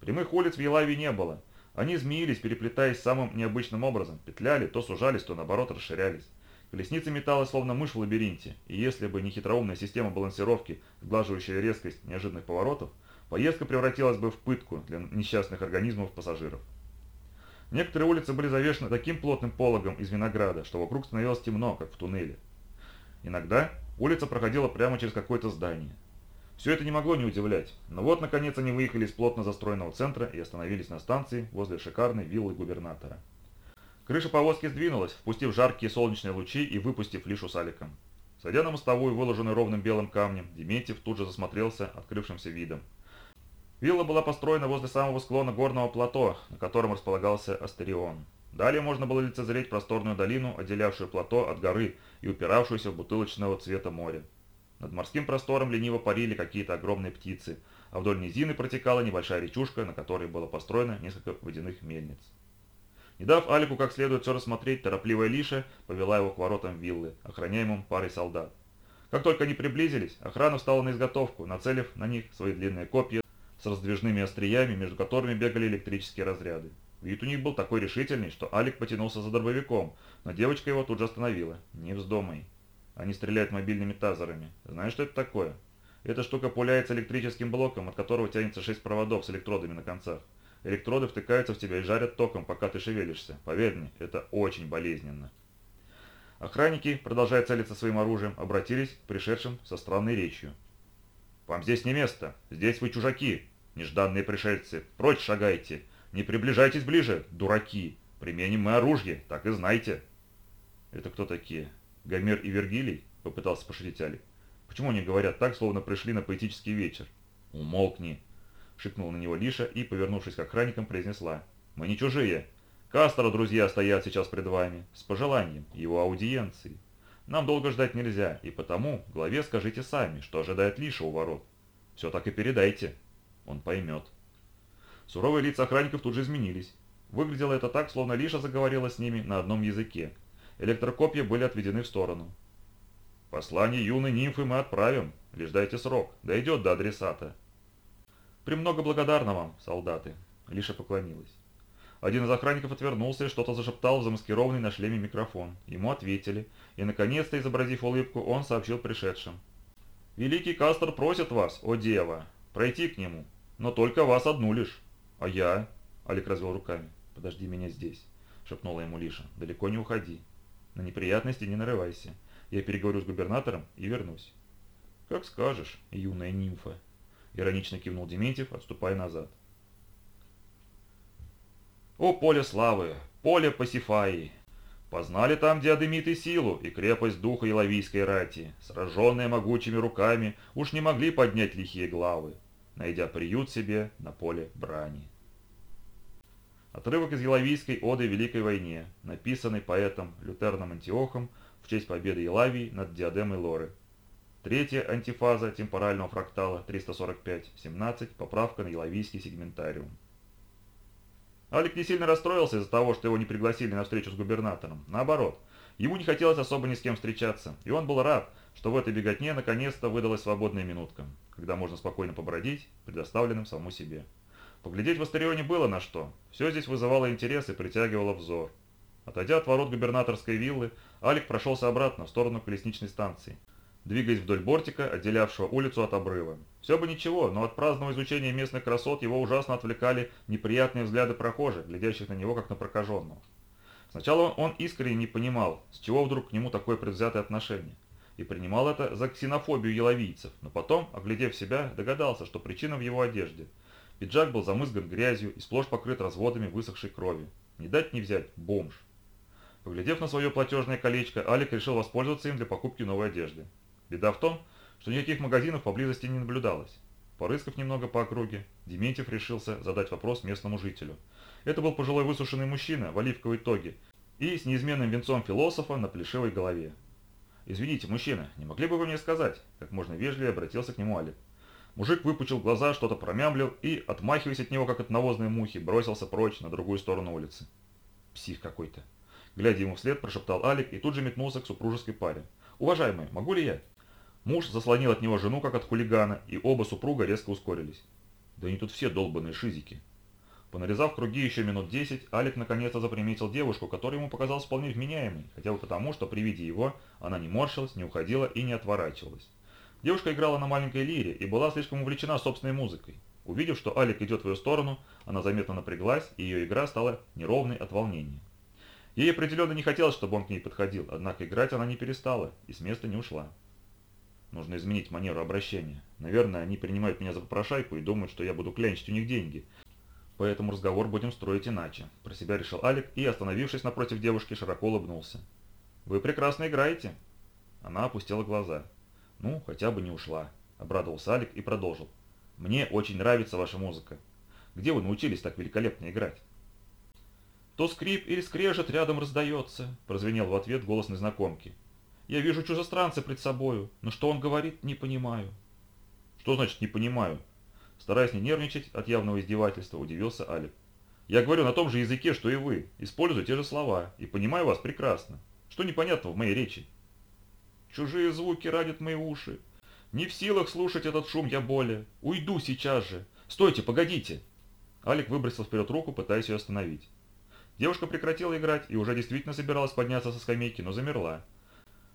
Прямых улиц в Елаве не было. Они змеились, переплетаясь самым необычным образом, петляли, то сужались, то наоборот расширялись. Колесница металась, словно мышь в лабиринте, и если бы не хитроумная система балансировки, сглаживающая резкость неожиданных поворотов, поездка превратилась бы в пытку для несчастных организмов пассажиров. Некоторые улицы были завешены таким плотным пологом из винограда, что вокруг становилось темно, как в туннеле. Иногда улица проходила прямо через какое-то здание. Все это не могло не удивлять, но вот наконец они выехали из плотно застроенного центра и остановились на станции возле шикарной виллы губернатора. Крыша повозки сдвинулась, впустив жаркие солнечные лучи и выпустив Лишу с Аликом. Сойдя на мостовую, выложенную ровным белым камнем, Дементьев тут же засмотрелся открывшимся видом. Вилла была построена возле самого склона горного плато, на котором располагался Астерион. Далее можно было лицезреть просторную долину, отделявшую плато от горы и упиравшуюся в бутылочного цвета море. Над морским простором лениво парили какие-то огромные птицы, а вдоль низины протекала небольшая речушка, на которой было построено несколько водяных мельниц. Не дав Алику как следует все рассмотреть, торопливая Лиша повела его к воротам виллы, охраняемым парой солдат. Как только они приблизились, охрана встала на изготовку, нацелив на них свои длинные копья с раздвижными остриями, между которыми бегали электрические разряды. Вид у них был такой решительный, что Алик потянулся за дробовиком, но девочка его тут же остановила. «Не вздумай. Они стреляют мобильными тазерами. Знаешь, что это такое? Эта штука пуляется электрическим блоком, от которого тянется шесть проводов с электродами на концах. Электроды втыкаются в тебя и жарят током, пока ты шевелишься. Поверь мне, это очень болезненно. Охранники, продолжая целиться своим оружием, обратились к пришедшим со странной речью. «Вам здесь не место. Здесь вы чужаки, нежданные пришельцы. Прочь шагайте. Не приближайтесь ближе, дураки. Применим мы оружие, так и знайте». «Это кто такие? Гомер и Вергилий?» — попытался пошутить Алик. «Почему они говорят так, словно пришли на поэтический вечер?» «Умолкни!» шикнула на него Лиша и, повернувшись к охранникам, произнесла. «Мы не чужие. Кастро, друзья, стоят сейчас пред вами, с пожеланием его аудиенции. Нам долго ждать нельзя, и потому главе скажите сами, что ожидает Лиша у ворот. Все так и передайте. Он поймет». Суровые лица охранников тут же изменились. Выглядело это так, словно Лиша заговорила с ними на одном языке. Электрокопья были отведены в сторону. «Послание юной нимфы мы отправим. Лишь дайте срок. Дойдет до адресата. «Премного благодарна вам, солдаты», — Лиша поклонилась. Один из охранников отвернулся и что-то зашептал в замаскированный на шлеме микрофон. Ему ответили, и, наконец-то, изобразив улыбку, он сообщил пришедшим. «Великий Кастер просит вас, о дева, пройти к нему, но только вас одну лишь. А я...» — Алик развел руками. «Подожди меня здесь», — шепнула ему Лиша. «Далеко не уходи. На неприятности не нарывайся. Я переговорю с губернатором и вернусь». «Как скажешь, юная нимфа», Иронично кивнул Дементьев, отступая назад. О поле славы, поле Пасифаи! Познали там диадемиты силу и крепость духа Иловийской рати, сраженные могучими руками, уж не могли поднять лихие главы, найдя приют себе на поле брани. Отрывок из Елавийской оды Великой войне, написанный поэтом Лютерном Антиохом в честь победы Елавии над диадемой Лоры Третья антифаза темпорального фрактала 345-17, поправка на еловийский сегментариум. Алик не сильно расстроился из-за того, что его не пригласили на встречу с губернатором. Наоборот, ему не хотелось особо ни с кем встречаться, и он был рад, что в этой беготне наконец-то выдалась свободная минутка, когда можно спокойно побродить, предоставленным самому себе. Поглядеть в Астерионе было на что. Все здесь вызывало интерес и притягивало взор. Отойдя от ворот губернаторской виллы, Алик прошелся обратно в сторону колесничной станции – двигаясь вдоль бортика, отделявшего улицу от обрыва. Все бы ничего, но от праздного изучения местных красот его ужасно отвлекали неприятные взгляды прохожих, глядящих на него как на прокаженного. Сначала он искренне не понимал, с чего вдруг к нему такое предвзятое отношение, и принимал это за ксенофобию еловийцев, но потом, оглядев себя, догадался, что причина в его одежде. Пиджак был замызган грязью и сплошь покрыт разводами высохшей крови. Не дать не взять, бомж. Поглядев на свое платежное колечко, Алик решил воспользоваться им для покупки новой одежды. Беда в том, что никаких магазинов поблизости не наблюдалось. Порыскав немного по округе, Дементьев решился задать вопрос местному жителю. Это был пожилой высушенный мужчина в оливковой тоге и с неизменным венцом философа на плешивой голове. «Извините, мужчина, не могли бы вы мне сказать?» Как можно вежливее обратился к нему Алик. Мужик выпучил глаза, что-то промямлил и, отмахиваясь от него, как от навозной мухи, бросился прочь на другую сторону улицы. «Псих какой-то!» Глядя ему вслед, прошептал Алик и тут же метнулся к супружеской паре. «Уважаемые, могу ли я?» Муж заслонил от него жену, как от хулигана, и оба супруга резко ускорились. Да они тут все долбанные шизики. Понарезав круги еще минут десять, Алик наконец-то заприметил девушку, которая ему показалась вполне вменяемой, хотя бы потому, что при виде его она не морщилась, не уходила и не отворачивалась. Девушка играла на маленькой лире и была слишком увлечена собственной музыкой. Увидев, что Алик идет в ее сторону, она заметно напряглась, и ее игра стала неровной от волнения. Ей определенно не хотелось, чтобы он к ней подходил, однако играть она не перестала и с места не ушла. Нужно изменить манеру обращения. Наверное, они принимают меня за попрошайку и думают, что я буду клянчить у них деньги. Поэтому разговор будем строить иначе. Про себя решил Алик и, остановившись напротив девушки, широко улыбнулся. «Вы прекрасно играете». Она опустила глаза. «Ну, хотя бы не ушла», — обрадовался Алик и продолжил. «Мне очень нравится ваша музыка. Где вы научились так великолепно играть?» «То скрип или скрежет рядом раздается», — прозвенел в ответ голос незнакомки. Я вижу чужестранца пред собою, но что он говорит, не понимаю. Что значит не понимаю? Стараясь не нервничать от явного издевательства, удивился Алик. Я говорю на том же языке, что и вы, использую те же слова, и понимаю вас прекрасно. Что непонятно в моей речи? Чужие звуки радят мои уши. Не в силах слушать этот шум я более. Уйду сейчас же. Стойте, погодите. Алик выбросил вперед руку, пытаясь ее остановить. Девушка прекратила играть и уже действительно собиралась подняться со скамейки, но замерла.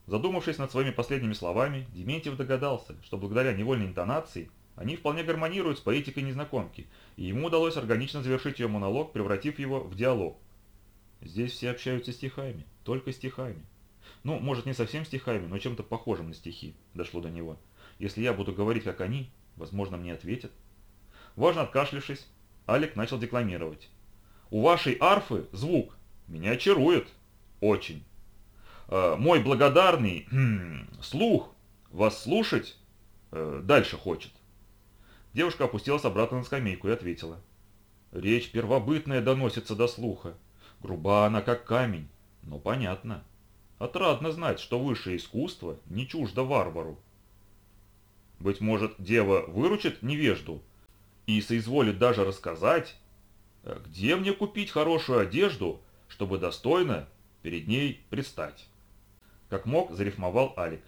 Задумавшись над своими последними словами, Дементьев догадался, что благодаря невольной интонации они вполне гармонируют с поэтикой незнакомки, и ему удалось органично завершить ее монолог, превратив его в диалог. Здесь все общаются стихами, только стихами. Ну, может не совсем стихами, но чем-то похожим на стихи, дошло до него. Если я буду говорить как они, возможно мне ответят. Важно откашлившись, Алик начал декламировать. У вашей арфы звук меня чарует. Очень. Э, мой благодарный хм, слух вас слушать э, дальше хочет. Девушка опустилась обратно на скамейку и ответила. Речь первобытная доносится до слуха. Груба она, как камень, но понятно. Отрадно знать, что высшее искусство не чуждо варвару. Быть может, дева выручит невежду и соизволит даже рассказать, э, где мне купить хорошую одежду, чтобы достойно перед ней предстать. Как мог, зарифмовал Алик.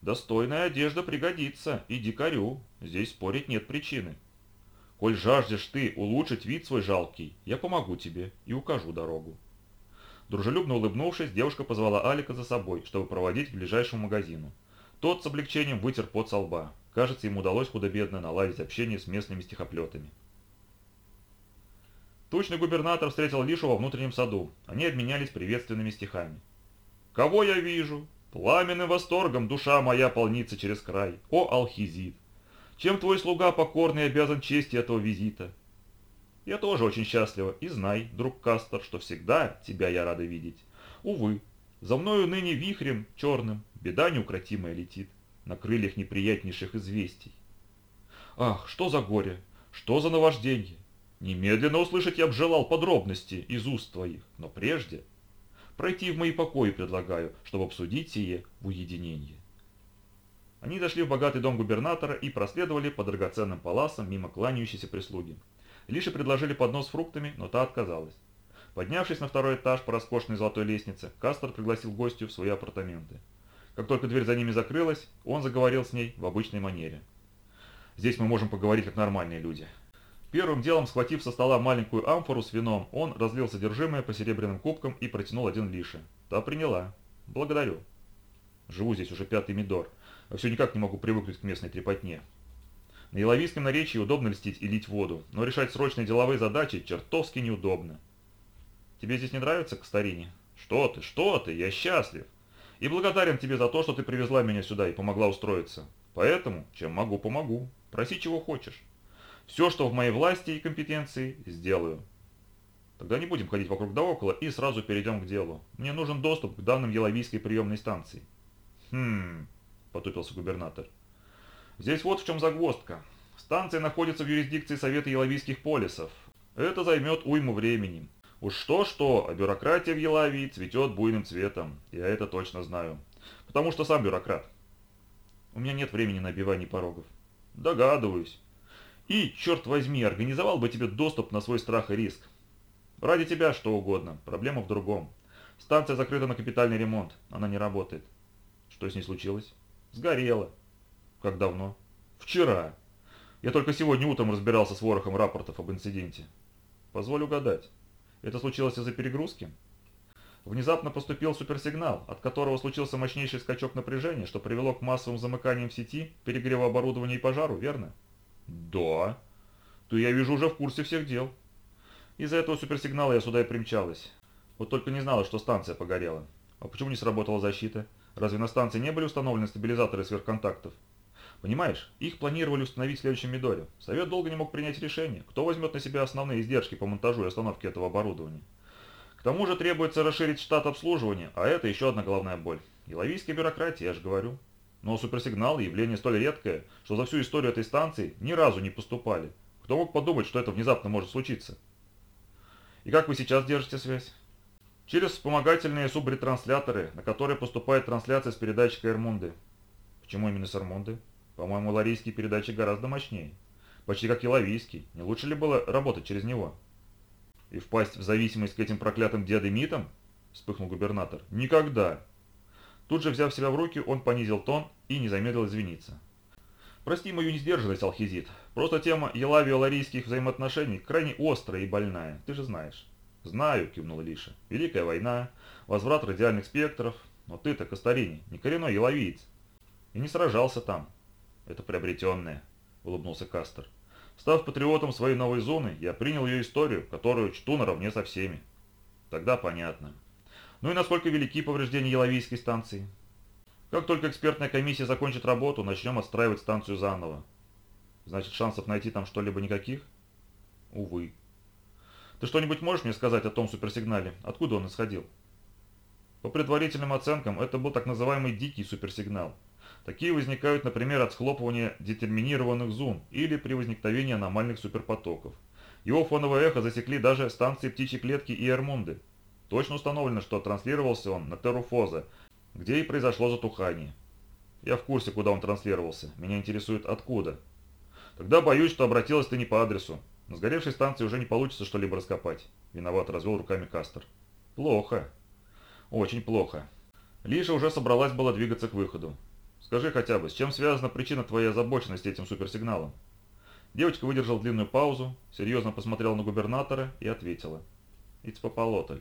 Достойная одежда пригодится и дикарю, здесь спорить нет причины. Коль жаждешь ты улучшить вид свой жалкий, я помогу тебе и укажу дорогу. Дружелюбно улыбнувшись, девушка позвала Алика за собой, чтобы проводить к ближайшему магазину. Тот с облегчением вытер пот со лба. Кажется, ему удалось худо-бедно наладить общение с местными стихоплетами. Тучный губернатор встретил Лишу во внутреннем саду. Они обменялись приветственными стихами. «Кого я вижу? Пламенным восторгом душа моя полнится через край. О, Алхизит! Чем твой слуга покорный обязан чести этого визита? Я тоже очень счастлива, и знай, друг Кастер, что всегда тебя я рада видеть. Увы, за мною ныне вихрем черным беда неукротимая летит, на крыльях неприятнейших известий. Ах, что за горе, что за наваждение! Немедленно услышать я б желал подробности из уст твоих, но прежде пройти в мои покои предлагаю, чтобы обсудить сие в уединении. Они дошли в богатый дом губернатора и проследовали по драгоценным паласам мимо кланяющейся прислуги. Лиши предложили поднос с фруктами, но та отказалась. Поднявшись на второй этаж по роскошной золотой лестнице, Кастер пригласил гостью в свои апартаменты. Как только дверь за ними закрылась, он заговорил с ней в обычной манере. «Здесь мы можем поговорить как нормальные люди». Первым делом, схватив со стола маленькую амфору с вином, он разлил содержимое по серебряным кубкам и протянул один Лише. Та приняла. «Благодарю. Живу здесь уже пятый мидор, а все никак не могу привыкнуть к местной трепотне. На еловийском наречии удобно льстить и лить воду, но решать срочные деловые задачи чертовски неудобно. Тебе здесь не нравится, Кастарине? Что ты, что ты, я счастлив. И благодарен тебе за то, что ты привезла меня сюда и помогла устроиться. Поэтому, чем могу, помогу. Проси, чего хочешь. Все, что в моей власти и компетенции, сделаю. Тогда не будем ходить вокруг да около и сразу перейдем к делу. Мне нужен доступ к данным Еловийской приемной станции. Хм, потупился губернатор. Здесь вот в чем загвоздка. Станция находится в юрисдикции Совета Еловийских полисов. Это займет уйму времени. Уж что-что, а бюрократия в Елавии цветет буйным цветом. Я это точно знаю. Потому что сам бюрократ. У меня нет времени на обивание порогов. Догадываюсь. И, черт возьми, организовал бы тебе доступ на свой страх и риск. Ради тебя что угодно, проблема в другом. Станция закрыта на капитальный ремонт, она не работает. Что с ней случилось? Сгорела. Как давно? Вчера. Я только сегодня утром разбирался с ворохом рапортов об инциденте. Позволь угадать. Это случилось из-за перегрузки? Внезапно поступил суперсигнал, от которого случился мощнейший скачок напряжения, что привело к массовым замыканиям сети, перегреву оборудования и пожару, верно? Да. То я вижу уже в курсе всех дел. Из-за этого суперсигнала я сюда и примчалась. Вот только не знала, что станция погорела. А почему не сработала защита? Разве на станции не были установлены стабилизаторы сверхконтактов? Понимаешь, их планировали установить в следующем Мидоре. Совет долго не мог принять решение, кто возьмет на себя основные издержки по монтажу и остановке этого оборудования. К тому же требуется расширить штат обслуживания, а это еще одна головная боль. Еловийская бюрократия, я же говорю. Но суперсигналы – явление столь редкое, что за всю историю этой станции ни разу не поступали. Кто мог подумать, что это внезапно может случиться? И как вы сейчас держите связь? Через вспомогательные субретрансляторы, на которые поступает трансляция с передатчика Эрмунды. Почему именно с Эрмунды? По-моему, ларийские передатчик гораздо мощнее. Почти как и лавийский. Не лучше ли было работать через него? И впасть в зависимость к этим проклятым дедемитам? Вспыхнул губернатор. Никогда. Тут же, взяв себя в руки, он понизил тон и не замедлил извиниться. Прости мою несдержанность, Алхизит. Просто тема елавио-ларийских взаимоотношений крайне острая и больная, ты же знаешь. Знаю, кивнул Лиша. Великая война, возврат радиальных спектров. Но ты-то, Кастарини, не коренной елавиец. И не сражался там. Это приобретенное, улыбнулся Кастер. Став патриотом своей новой зоны, я принял ее историю, которую чту наравне со всеми. Тогда понятно. Ну и насколько велики повреждения Еловийской станции? Как только экспертная комиссия закончит работу, начнем отстраивать станцию заново. Значит, шансов найти там что-либо никаких? Увы. Ты что-нибудь можешь мне сказать о том суперсигнале? Откуда он исходил? По предварительным оценкам, это был так называемый дикий суперсигнал. Такие возникают, например, от схлопывания детерминированных зун или при возникновении аномальных суперпотоков. Его фоновое эхо засекли даже станции птичьей клетки и Эрмунды. Точно установлено, что транслировался он на Теруфоза, где и произошло затухание. Я в курсе, куда он транслировался. Меня интересует, откуда. Тогда боюсь, что обратилась ты не по адресу. На сгоревшей станции уже не получится что-либо раскопать. Виноват развел руками Кастер. Плохо. Очень плохо. Лиша уже собралась была двигаться к выходу. Скажи хотя бы, с чем связана причина твоей озабоченности этим суперсигналом? Девочка выдержала длинную паузу, серьезно посмотрела на губернатора и ответила. Ицпополотль.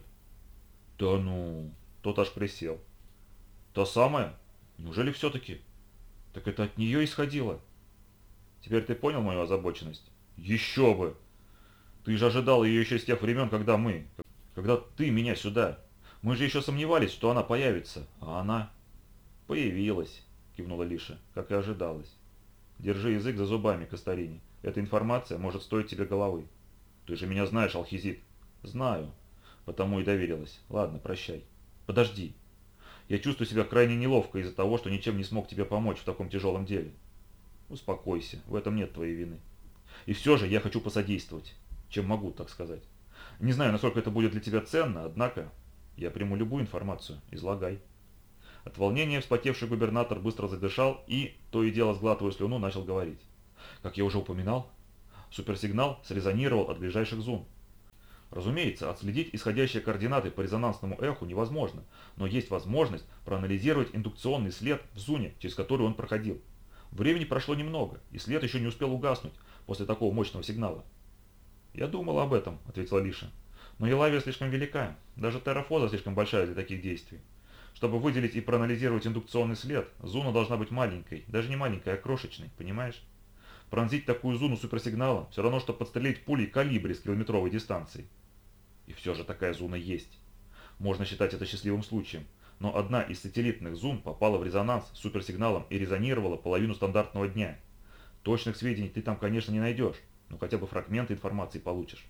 Да ну, тот аж присел. «Та самая? Неужели все-таки?» «Так это от нее исходило?» «Теперь ты понял мою озабоченность?» «Еще бы! Ты же ожидал ее еще с тех времен, когда мы... Когда ты меня сюда. Мы же еще сомневались, что она появится, а она...» «Появилась», — кивнула Лиша, как и ожидалось. «Держи язык за зубами, Кастарини. Эта информация может стоить тебе головы. Ты же меня знаешь, Алхизит». «Знаю. Потому и доверилась. Ладно, прощай». «Подожди», я чувствую себя крайне неловко из-за того, что ничем не смог тебе помочь в таком тяжелом деле. Успокойся, в этом нет твоей вины. И все же я хочу посодействовать, чем могу, так сказать. Не знаю, насколько это будет для тебя ценно, однако я приму любую информацию, излагай. От волнения вспотевший губернатор быстро задышал и, то и дело сглатывая слюну, начал говорить. Как я уже упоминал, суперсигнал срезонировал от ближайших зум. Разумеется, отследить исходящие координаты по резонансному эху невозможно, но есть возможность проанализировать индукционный след в зоне, через который он проходил. Времени прошло немного, и след еще не успел угаснуть после такого мощного сигнала. «Я думал об этом», — ответила Лиша. «Но Елавия слишком велика, даже Террафоза слишком большая для таких действий. Чтобы выделить и проанализировать индукционный след, зона должна быть маленькой, даже не маленькой, а крошечной, понимаешь? Пронзить такую зону суперсигналом все равно, что подстрелить пулей калибри с километровой дистанции. И все же такая зона есть. Можно считать это счастливым случаем. Но одна из сателлитных зум попала в резонанс с суперсигналом и резонировала половину стандартного дня. Точных сведений ты там, конечно, не найдешь, но хотя бы фрагменты информации получишь.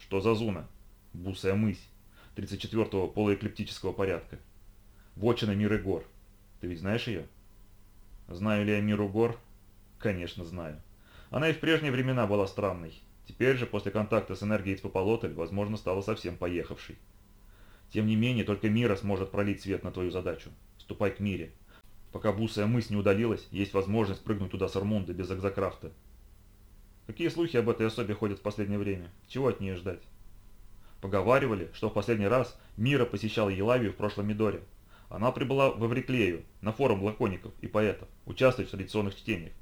Что за зона? Бусая мысь. 34-го полуэклиптического порядка. Вотчина Миры Гор. Ты ведь знаешь ее? Знаю ли я Миру Гор? Конечно, знаю. Она и в прежние времена была странной. Теперь же, после контакта с энергией Цпополотль, возможно, стала совсем поехавшей. Тем не менее, только Мира сможет пролить свет на твою задачу. Ступай к Мире. Пока бусая мысль не удалилась, есть возможность прыгнуть туда с Армунда без экзокрафта. Какие слухи об этой особе ходят в последнее время? Чего от нее ждать? Поговаривали, что в последний раз Мира посещала Елавию в прошлом Мидоре. Она прибыла в Эвриклею, на форум лакоников и поэтов, участвовать в традиционных чтениях.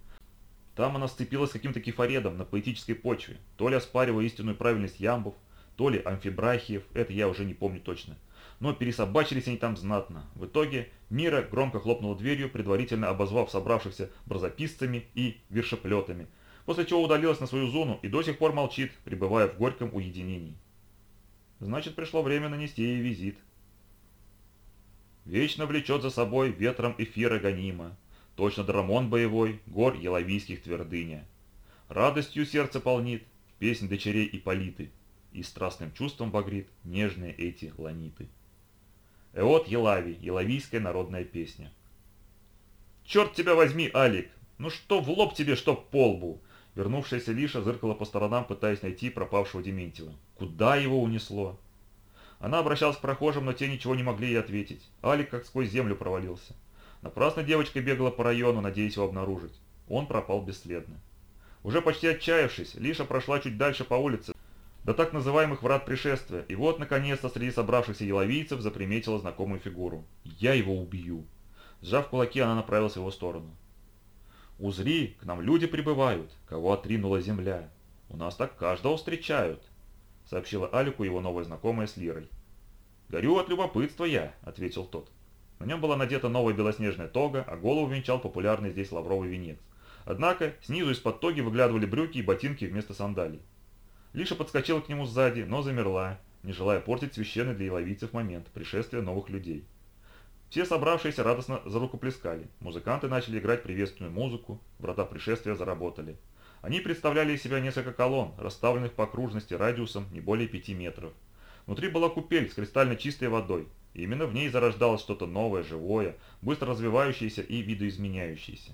Там она сцепилась с каким-то кефаредом на поэтической почве, то ли оспаривая истинную правильность ямбов, то ли амфибрахиев, это я уже не помню точно. Но пересобачились они там знатно. В итоге Мира громко хлопнула дверью, предварительно обозвав собравшихся бразописцами и вершеплетами, после чего удалилась на свою зону и до сих пор молчит, пребывая в горьком уединении. Значит, пришло время нанести ей визит. Вечно влечет за собой ветром эфира гонима, Точно драмон боевой, гор еловийских твердыня. Радостью сердце полнит, песнь дочерей и политы, И страстным чувством багрит нежные эти ланиты. Эот Елави, еловийская народная песня. «Черт тебя возьми, Алик! Ну что в лоб тебе, что по лбу!» Вернувшаяся Лиша зыркала по сторонам, пытаясь найти пропавшего Дементьева. Куда его унесло? Она обращалась к прохожим, но те ничего не могли ей ответить. Алик как сквозь землю провалился. Напрасно девочка бегала по району, надеясь его обнаружить. Он пропал бесследно. Уже почти отчаявшись, Лиша прошла чуть дальше по улице, до так называемых врат пришествия, и вот, наконец-то, среди собравшихся еловийцев заприметила знакомую фигуру. «Я его убью!» Сжав кулаки, она направилась в его сторону. «Узри, к нам люди прибывают, кого отринула земля. У нас так каждого встречают», — сообщила Алику его новая знакомая с Лирой. «Горю от любопытства я», — ответил тот. На нем была надета новая белоснежная тога, а голову венчал популярный здесь лавровый венец. Однако снизу из-под тоги выглядывали брюки и ботинки вместо сандалий. Лиша подскочила к нему сзади, но замерла, не желая портить священный для еловийцев момент пришествия новых людей. Все собравшиеся радостно зарукоплескали, музыканты начали играть приветственную музыку, врата пришествия заработали. Они представляли из себя несколько колонн, расставленных по окружности радиусом не более пяти метров. Внутри была купель с кристально чистой водой, и именно в ней зарождалось что-то новое, живое, быстро развивающееся и видоизменяющееся.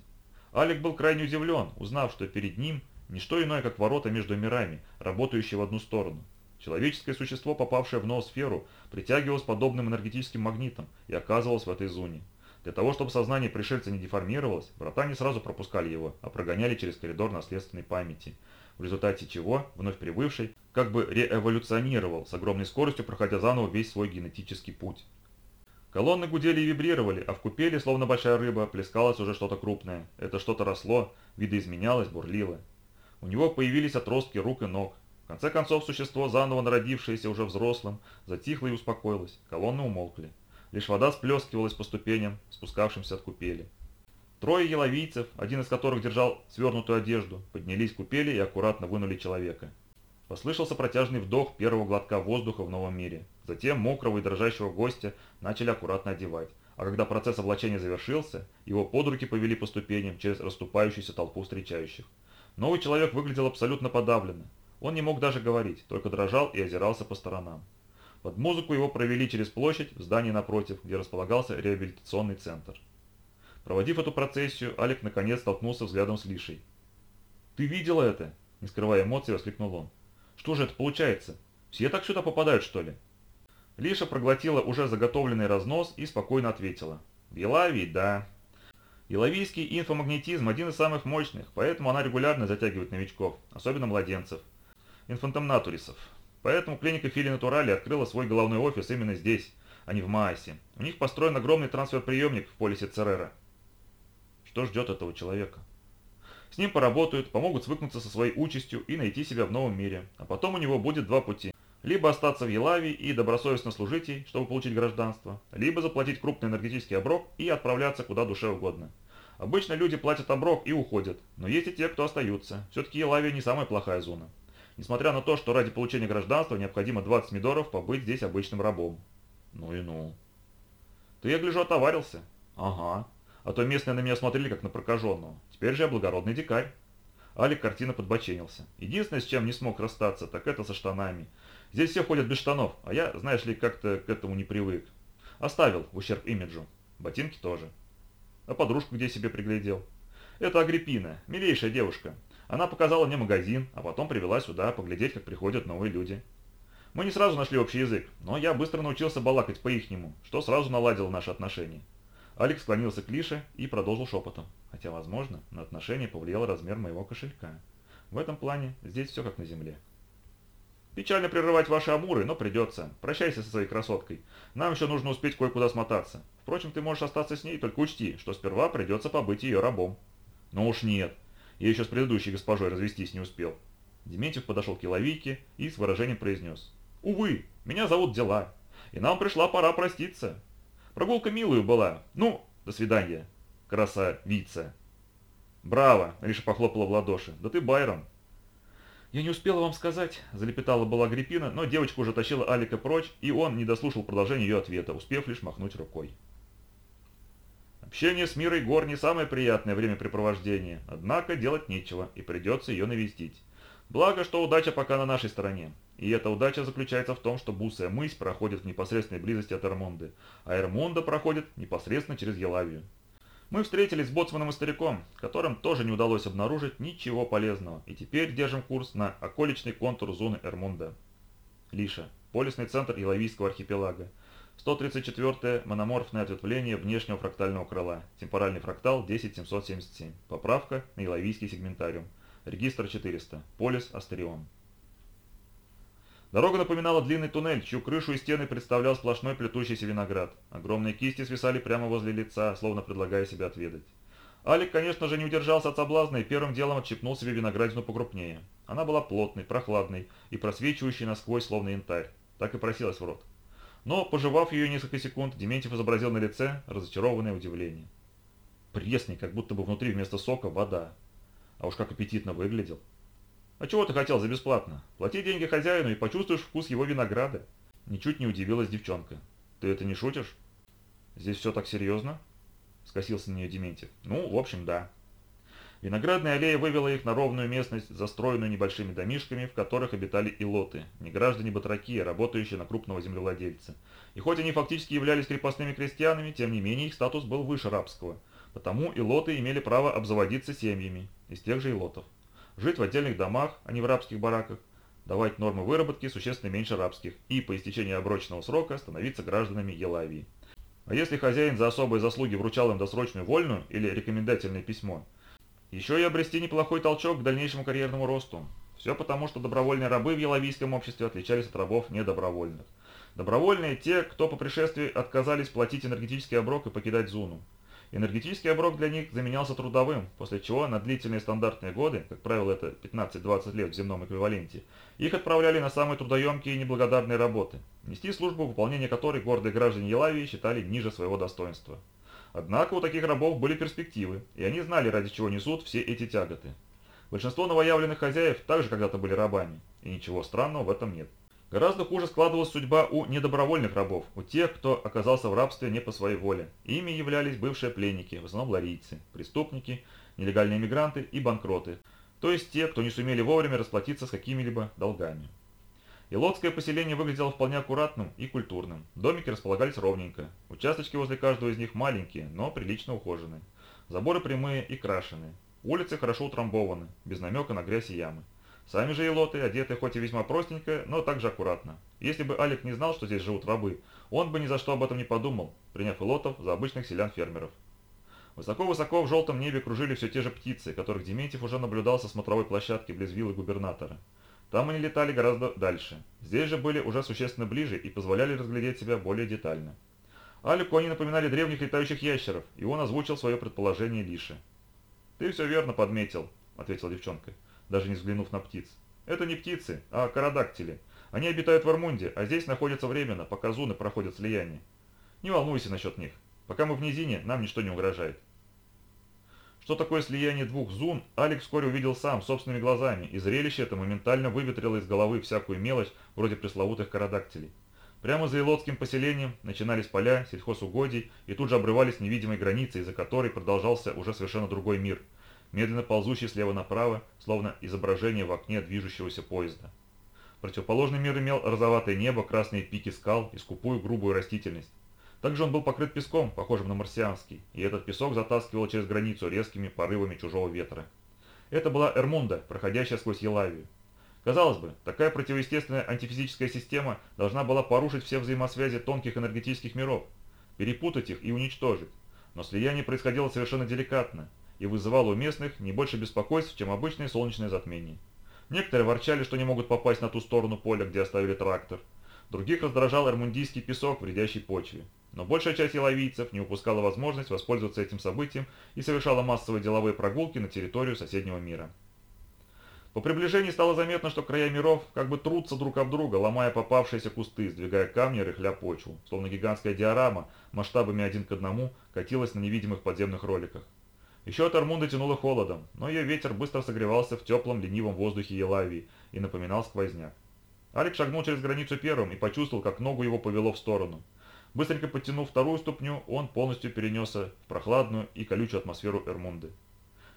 Алик был крайне удивлен, узнав, что перед ним не что иное, как ворота между мирами, работающие в одну сторону. Человеческое существо, попавшее в ноосферу, притягивалось подобным энергетическим магнитом и оказывалось в этой зоне. Для того, чтобы сознание пришельца не деформировалось, врата не сразу пропускали его, а прогоняли через коридор наследственной памяти, в результате чего вновь прибывший как бы реэволюционировал, с огромной скоростью проходя заново весь свой генетический путь. Колонны гудели и вибрировали, а в купели, словно большая рыба, плескалось уже что-то крупное. Это что-то росло, видоизменялось, бурлило. У него появились отростки рук и ног. В конце концов, существо, заново народившееся уже взрослым, затихло и успокоилось. Колонны умолкли. Лишь вода сплескивалась по ступеням, спускавшимся от купели. Трое еловийцев, один из которых держал свернутую одежду, поднялись к купели и аккуратно вынули человека. Послышался протяжный вдох первого глотка воздуха в новом мире. Затем мокрого и дрожащего гостя начали аккуратно одевать. А когда процесс облачения завершился, его под руки повели по ступеням через расступающуюся толпу встречающих. Новый человек выглядел абсолютно подавленно. Он не мог даже говорить, только дрожал и озирался по сторонам. Под музыку его провели через площадь в здании напротив, где располагался реабилитационный центр. Проводив эту процессию, Алик наконец столкнулся взглядом с Лишей. «Ты видела это?» – не скрывая эмоций, воскликнул он. «Что же это получается? Все так сюда попадают, что ли?» Лиша проглотила уже заготовленный разнос и спокойно ответила. «В Елавии, да. Елавийский инфомагнетизм один из самых мощных, поэтому она регулярно затягивает новичков, особенно младенцев, инфантомнатурисов. Поэтому клиника Фили Натурали открыла свой головной офис именно здесь, а не в Маасе. У них построен огромный трансфер-приемник в полисе Церера. Что ждет этого человека? С ним поработают, помогут свыкнуться со своей участью и найти себя в новом мире. А потом у него будет два пути. Либо остаться в Елаве и добросовестно служить ей, чтобы получить гражданство, либо заплатить крупный энергетический оброк и отправляться куда душе угодно. Обычно люди платят оброк и уходят, но есть и те, кто остаются. Все-таки Елавия не самая плохая зона. Несмотря на то, что ради получения гражданства необходимо 20 мидоров побыть здесь обычным рабом. Ну и ну. Ты, я гляжу, отоварился. Ага. А то местные на меня смотрели, как на прокаженного. Теперь же я благородный дикарь. Алик картина подбоченился. Единственное, с чем не смог расстаться, так это со штанами. Здесь все ходят без штанов, а я, знаешь ли, как-то к этому не привык. Оставил в ущерб имиджу. Ботинки тоже. А подружку где себе приглядел? Это Агриппина, милейшая девушка. Она показала мне магазин, а потом привела сюда поглядеть, как приходят новые люди. Мы не сразу нашли общий язык, но я быстро научился балакать по-ихнему, что сразу наладило наши отношения. Алекс склонился к Лише и продолжил шепотом. Хотя, возможно, на отношения повлиял размер моего кошелька. В этом плане здесь все как на земле. Печально прерывать ваши амуры, но придется. Прощайся со своей красоткой. Нам еще нужно успеть кое-куда смотаться. Впрочем, ты можешь остаться с ней, только учти, что сперва придется побыть ее рабом. Ну уж нет. Я еще с предыдущей госпожой развестись не успел. Дементьев подошел к Еловийке и с выражением произнес. Увы, меня зовут Дела, и нам пришла пора проститься. Прогулка милую была. Ну, до свидания, красавица. Браво, Риша похлопала в ладоши. Да ты Байрон. «Я не успела вам сказать», – залепетала была Агриппина, но девочка уже тащила Алика прочь, и он не дослушал продолжения ее ответа, успев лишь махнуть рукой. Общение с Мирой Гор не самое приятное времяпрепровождение, однако делать нечего, и придется ее навестить. Благо, что удача пока на нашей стороне. И эта удача заключается в том, что Бусая мысь проходит в непосредственной близости от Эрмонды, а Эрмонда проходит непосредственно через Елавию. Мы встретились с боцманом и стариком, которым тоже не удалось обнаружить ничего полезного, и теперь держим курс на околичный контур зоны Эрмунда. Лиша. Полюсный центр Иловийского архипелага. 134 мономорфное ответвление внешнего фрактального крыла. Темпоральный фрактал 10777. Поправка на Иловийский сегментариум. Регистр 400. Полис Астерион. Дорога напоминала длинный туннель, чью крышу и стены представлял сплошной плетущийся виноград. Огромные кисти свисали прямо возле лица, словно предлагая себя отведать. Алик, конечно же, не удержался от соблазна и первым делом отщипнул себе виноградину покрупнее. Она была плотной, прохладной и просвечивающей насквозь, словно янтарь. Так и просилась в рот. Но, пожевав ее несколько секунд, Дементьев изобразил на лице разочарованное удивление. Пресный, как будто бы внутри вместо сока вода. А уж как аппетитно выглядел. «А чего ты хотел за бесплатно? Плати деньги хозяину и почувствуешь вкус его винограда». Ничуть не удивилась девчонка. «Ты это не шутишь?» «Здесь все так серьезно?» Скосился на нее Дементьев. «Ну, в общем, да». Виноградная аллея вывела их на ровную местность, застроенную небольшими домишками, в которых обитали илоты, не граждане батраки, а работающие на крупного землевладельца. И хоть они фактически являлись крепостными крестьянами, тем не менее их статус был выше рабского. Потому илоты имели право обзаводиться семьями из тех же илотов жить в отдельных домах, а не в рабских бараках, давать нормы выработки существенно меньше рабских и по истечении оброченного срока становиться гражданами Елавии. А если хозяин за особые заслуги вручал им досрочную вольную или рекомендательное письмо, еще и обрести неплохой толчок к дальнейшему карьерному росту. Все потому, что добровольные рабы в елавийском обществе отличались от рабов недобровольных. Добровольные – те, кто по пришествии отказались платить энергетический оброк и покидать Зуну. Энергетический оброк для них заменялся трудовым, после чего на длительные стандартные годы, как правило это 15-20 лет в земном эквиваленте, их отправляли на самые трудоемкие и неблагодарные работы, нести службу, выполнение которой гордые граждане Елавии считали ниже своего достоинства. Однако у таких рабов были перспективы, и они знали, ради чего несут все эти тяготы. Большинство новоявленных хозяев также когда-то были рабами, и ничего странного в этом нет. Гораздо хуже складывалась судьба у недобровольных рабов, у тех, кто оказался в рабстве не по своей воле. Ими являлись бывшие пленники, в основном ларийцы, преступники, нелегальные мигранты и банкроты, то есть те, кто не сумели вовремя расплатиться с какими-либо долгами. Илотское поселение выглядело вполне аккуратным и культурным. Домики располагались ровненько. Участочки возле каждого из них маленькие, но прилично ухоженные. Заборы прямые и крашеные. Улицы хорошо утрамбованы, без намека на грязь и ямы. Сами же елоты одеты хоть и весьма простенько, но также аккуратно. Если бы Алик не знал, что здесь живут рабы, он бы ни за что об этом не подумал, приняв елотов за обычных селян-фермеров. Высоко-высоко в желтом небе кружили все те же птицы, которых Дементьев уже наблюдал со смотровой площадки близ виллы губернатора. Там они летали гораздо дальше. Здесь же были уже существенно ближе и позволяли разглядеть себя более детально. Алику они напоминали древних летающих ящеров, и он озвучил свое предположение Лише. «Ты все верно подметил», — ответила девчонка даже не взглянув на птиц. «Это не птицы, а карадактили. Они обитают в Армунде, а здесь находятся временно, пока зуны проходят слияние. Не волнуйся насчет них. Пока мы в низине, нам ничто не угрожает». Что такое слияние двух зун, Алекс вскоре увидел сам, собственными глазами, и зрелище это моментально выветрило из головы всякую мелочь, вроде пресловутых карадактилей. Прямо за Илотским поселением начинались поля, сельхозугодий, и тут же обрывались невидимой границей, за которой продолжался уже совершенно другой мир – медленно ползущий слева направо, словно изображение в окне движущегося поезда. Противоположный мир имел розоватое небо, красные пики скал и скупую грубую растительность. Также он был покрыт песком, похожим на марсианский, и этот песок затаскивал через границу резкими порывами чужого ветра. Это была Эрмунда, проходящая сквозь Елавию. Казалось бы, такая противоестественная антифизическая система должна была порушить все взаимосвязи тонких энергетических миров, перепутать их и уничтожить. Но слияние происходило совершенно деликатно, и вызывало у местных не больше беспокойств, чем обычное солнечное затмение. Некоторые ворчали, что не могут попасть на ту сторону поля, где оставили трактор. Других раздражал эрмундийский песок, вредящий почве. Но большая часть еловийцев не упускала возможность воспользоваться этим событием и совершала массовые деловые прогулки на территорию соседнего мира. По приближении стало заметно, что края миров как бы трутся друг об друга, ломая попавшиеся кусты, сдвигая камни рыхля почву, словно гигантская диорама масштабами один к одному катилась на невидимых подземных роликах. Еще от Армунда тянуло холодом, но ее ветер быстро согревался в теплом ленивом воздухе Елавии и напоминал сквозняк. Алик шагнул через границу первым и почувствовал, как ногу его повело в сторону. Быстренько подтянув вторую ступню, он полностью перенесся в прохладную и колючую атмосферу Эрмунды.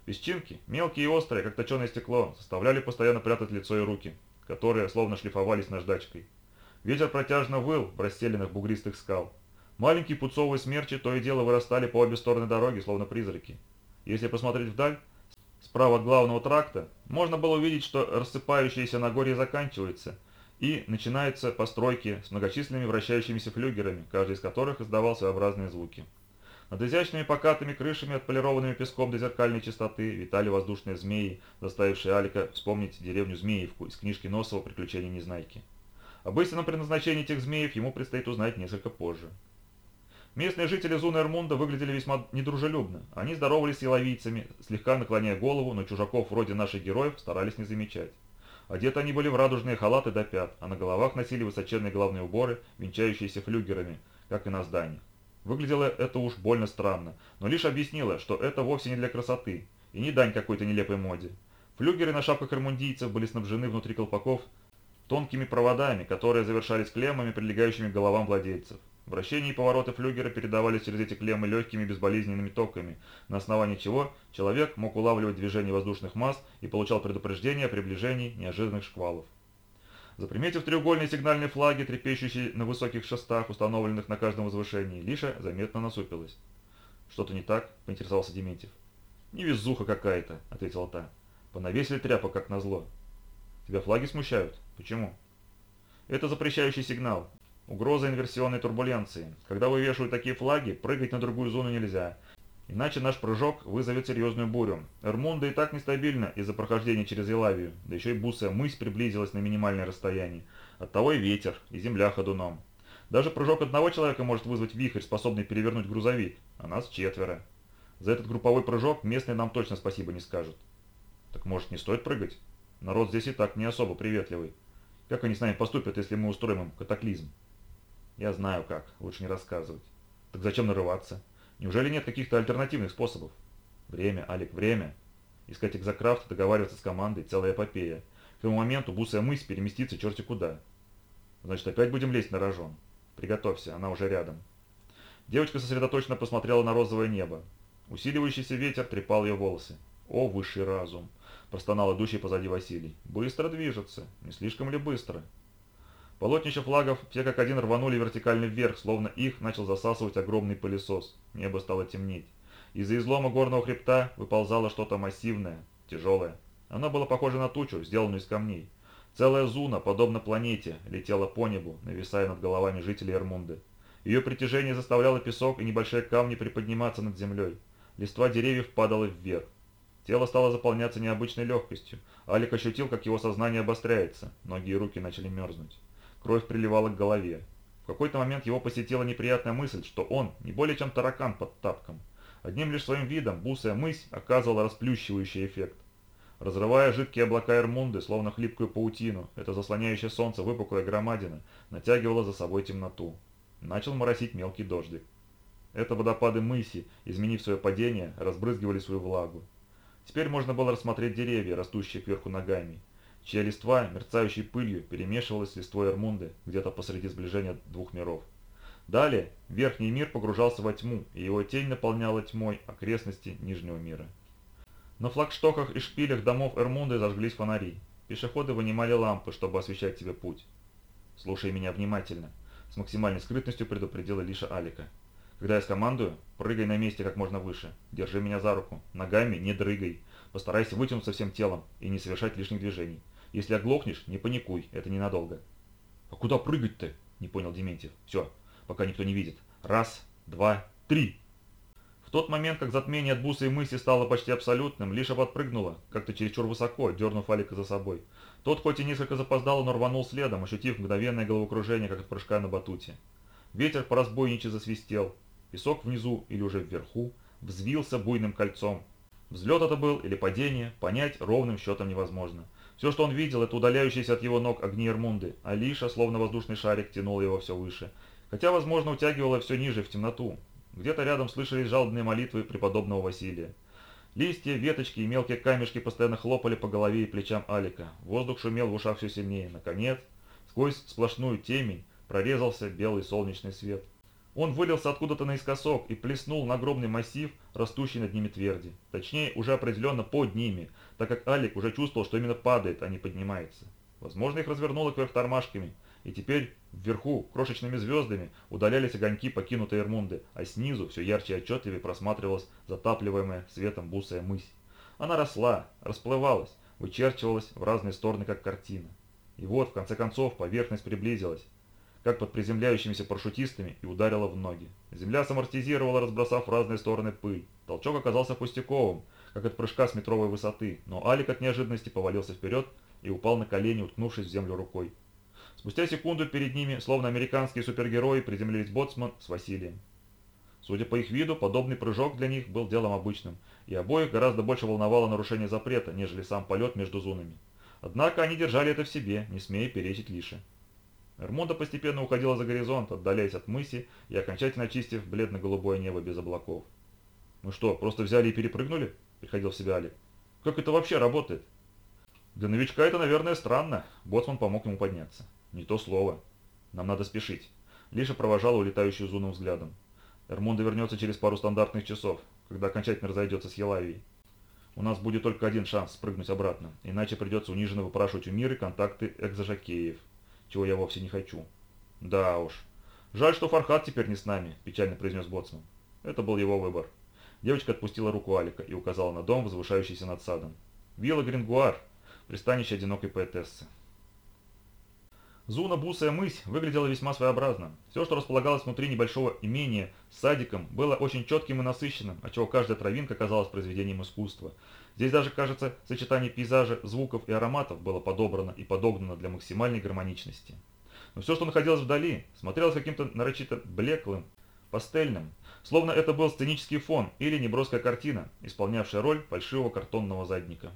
Песчинки, мелкие и острые, как точеное стекло, заставляли постоянно прятать лицо и руки, которые словно шлифовались наждачкой. Ветер протяжно выл в расстеленных бугристых скал. Маленькие пуцовые смерчи то и дело вырастали по обе стороны дороги, словно призраки. Если посмотреть вдаль, справа от главного тракта, можно было увидеть, что рассыпающиеся Нагорье заканчивается, и начинаются постройки с многочисленными вращающимися флюгерами, каждый из которых издавал своеобразные звуки. Над изящными покатыми крышами, отполированными песком до зеркальной чистоты, витали воздушные змеи, заставившие Алика вспомнить деревню Змеевку из книжки Носова «Приключения Незнайки». Об истинном предназначении этих змеев ему предстоит узнать несколько позже. Местные жители Зуна Эрмунда выглядели весьма недружелюбно. Они здоровались с еловийцами, слегка наклоняя голову, но чужаков вроде наших героев старались не замечать. Одеты они были в радужные халаты до пят, а на головах носили высоченные головные уборы, венчающиеся флюгерами, как и на зданиях. Выглядело это уж больно странно, но лишь объяснило, что это вовсе не для красоты и не дань какой-то нелепой моде. Флюгеры на шапках эрмундийцев были снабжены внутри колпаков тонкими проводами, которые завершались клеммами, прилегающими к головам владельцев. Вращение и повороты флюгера передавались через эти клеммы легкими безболезненными токами, на основании чего человек мог улавливать движение воздушных масс и получал предупреждение о приближении неожиданных шквалов. Заприметив треугольные сигнальные флаги, трепещущие на высоких шестах, установленных на каждом возвышении, Лиша заметно насупилась. «Что-то не так?» – поинтересовался Дементьев. «Невезуха какая-то», – ответила та. «Понавесили тряпок, как назло». «Тебя флаги смущают? Почему?» «Это запрещающий сигнал. Угроза инверсионной турбуленции. Когда вывешивают такие флаги, прыгать на другую зону нельзя. Иначе наш прыжок вызовет серьезную бурю. Эрмунда и так нестабильна из-за прохождения через Елавию, да еще и Бусая мысь приблизилась на минимальное расстояние. Оттого и ветер, и земля ходуном. Даже прыжок одного человека может вызвать вихрь, способный перевернуть грузовик, а нас четверо. За этот групповой прыжок местные нам точно спасибо не скажут. Так может не стоит прыгать? Народ здесь и так не особо приветливый. Как они с нами поступят, если мы устроим им катаклизм? Я знаю как, лучше не рассказывать. Так зачем нарываться? Неужели нет каких-то альтернативных способов? Время, Алик, время. Искать экзокрафт, договариваться с командой, целая эпопея. К тому моменту бусая мысь переместится черти куда. Значит, опять будем лезть на рожон. Приготовься, она уже рядом. Девочка сосредоточенно посмотрела на розовое небо. Усиливающийся ветер трепал ее волосы. «О, высший разум!» – простонал идущий позади Василий. «Быстро движется. Не слишком ли быстро?» Полотнища флагов все как один рванули вертикально вверх, словно их начал засасывать огромный пылесос. Небо стало темнеть. Из-за излома горного хребта выползало что-то массивное, тяжелое. Оно было похоже на тучу, сделанную из камней. Целая зуна, подобно планете, летела по небу, нависая над головами жителей Эрмунды. Ее притяжение заставляло песок и небольшие камни приподниматься над землей. Листва деревьев падала вверх. Тело стало заполняться необычной легкостью. Алик ощутил, как его сознание обостряется. Ноги и руки начали мерзнуть. Кровь приливала к голове. В какой-то момент его посетила неприятная мысль, что он не более чем таракан под тапком. Одним лишь своим видом бусая мысь оказывала расплющивающий эффект. Разрывая жидкие облака Эрмунды, словно хлипкую паутину, это заслоняющее солнце выпуклая громадина натягивала за собой темноту. Начал моросить мелкий дождик. Это водопады мыси, изменив свое падение, разбрызгивали свою влагу. Теперь можно было рассмотреть деревья, растущие кверху ногами чья листва, мерцающей пылью, перемешивалась с листвой Эрмунды где-то посреди сближения двух миров. Далее верхний мир погружался во тьму, и его тень наполняла тьмой окрестности Нижнего мира. На флагштоках и шпилях домов Эрмунды зажглись фонари. Пешеходы вынимали лампы, чтобы освещать себе путь. «Слушай меня внимательно», — с максимальной скрытностью предупредила Лиша Алика. «Когда я скомандую, прыгай на месте как можно выше. Держи меня за руку. Ногами не дрыгай. Постарайся вытянуться всем телом и не совершать лишних движений. Если оглохнешь, не паникуй, это ненадолго. А куда прыгать-то? Не понял Дементьев. Все, пока никто не видит. Раз, два, три. В тот момент, как затмение от буса и мыси стало почти абсолютным, Лиша подпрыгнула, как-то чересчур высоко, дернув Алика за собой. Тот хоть и несколько запоздал, но рванул следом, ощутив мгновенное головокружение, как от прыжка на батуте. Ветер по разбойниче засвистел. Песок внизу или уже вверху взвился буйным кольцом. Взлет это был или падение, понять ровным счетом невозможно. Все, что он видел, это удаляющиеся от его ног огни Эрмунды, а Лиша, словно воздушный шарик, тянул его все выше. Хотя, возможно, утягивала все ниже, в темноту. Где-то рядом слышались жалобные молитвы преподобного Василия. Листья, веточки и мелкие камешки постоянно хлопали по голове и плечам Алика. Воздух шумел в ушах все сильнее. Наконец, сквозь сплошную темень прорезался белый солнечный свет. Он вылился откуда-то наискосок и плеснул на огромный массив, растущий над ними тверди. Точнее, уже определенно под ними, так как Алик уже чувствовал, что именно падает, а не поднимается. Возможно, их развернуло кверх тормашками, и теперь вверху, крошечными звездами, удалялись огоньки покинутой Эрмунды, а снизу все ярче и отчетливее просматривалась затапливаемая светом бусая мысь. Она росла, расплывалась, вычерчивалась в разные стороны, как картина. И вот, в конце концов, поверхность приблизилась, как под приземляющимися парашютистами, и ударила в ноги. Земля самортизировала, разбросав в разные стороны пыль. Толчок оказался пустяковым, как от прыжка с метровой высоты, но Алик от неожиданности повалился вперед и упал на колени, уткнувшись в землю рукой. Спустя секунду перед ними, словно американские супергерои, приземлились Боцман с Василием. Судя по их виду, подобный прыжок для них был делом обычным, и обоих гораздо больше волновало нарушение запрета, нежели сам полет между зунами. Однако они держали это в себе, не смея перечить Лише. Эрмонда постепенно уходила за горизонт, отдаляясь от мыси и окончательно очистив бледно-голубое небо без облаков. «Мы что, просто взяли и перепрыгнули?» – приходил в себя Алик. «Как это вообще работает?» «Для новичка это, наверное, странно», – Боцман помог ему подняться. «Не то слово. Нам надо спешить». Лиша провожала улетающую Зуну взглядом. Эрмонда вернется через пару стандартных часов, когда окончательно разойдется с Елавией. У нас будет только один шанс спрыгнуть обратно, иначе придется униженно выпрашивать у мира контакты экзожакеев чего я вовсе не хочу. Да уж. Жаль, что Фархат теперь не с нами, печально произнес Боцман. Это был его выбор. Девочка отпустила руку Алика и указала на дом, возвышающийся над садом. Вилла Грингуар, пристанище одинокой поэтессы. Зуна Бусая мысь выглядела весьма своеобразно. Все, что располагалось внутри небольшого имения с садиком, было очень четким и насыщенным, отчего каждая травинка казалась произведением искусства. Здесь даже, кажется, сочетание пейзажа, звуков и ароматов было подобрано и подогнано для максимальной гармоничности. Но все, что находилось вдали, смотрелось каким-то нарочито блеклым, пастельным, словно это был сценический фон или неброская картина, исполнявшая роль фальшивого картонного задника.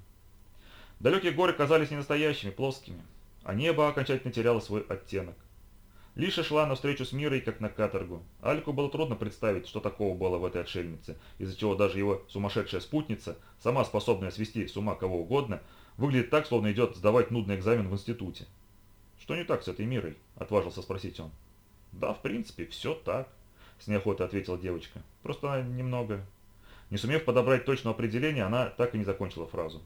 Далекие горы казались ненастоящими, плоскими, а небо окончательно теряло свой оттенок. Лиша шла навстречу с Мирой, как на каторгу. Альку было трудно представить, что такого было в этой отшельнице, из-за чего даже его сумасшедшая спутница, сама способная свести с ума кого угодно, выглядит так, словно идет сдавать нудный экзамен в институте. «Что не так с этой Мирой?» – отважился спросить он. «Да, в принципе, все так», – с неохотой ответила девочка. «Просто она немного...» Не сумев подобрать точного определения, она так и не закончила фразу.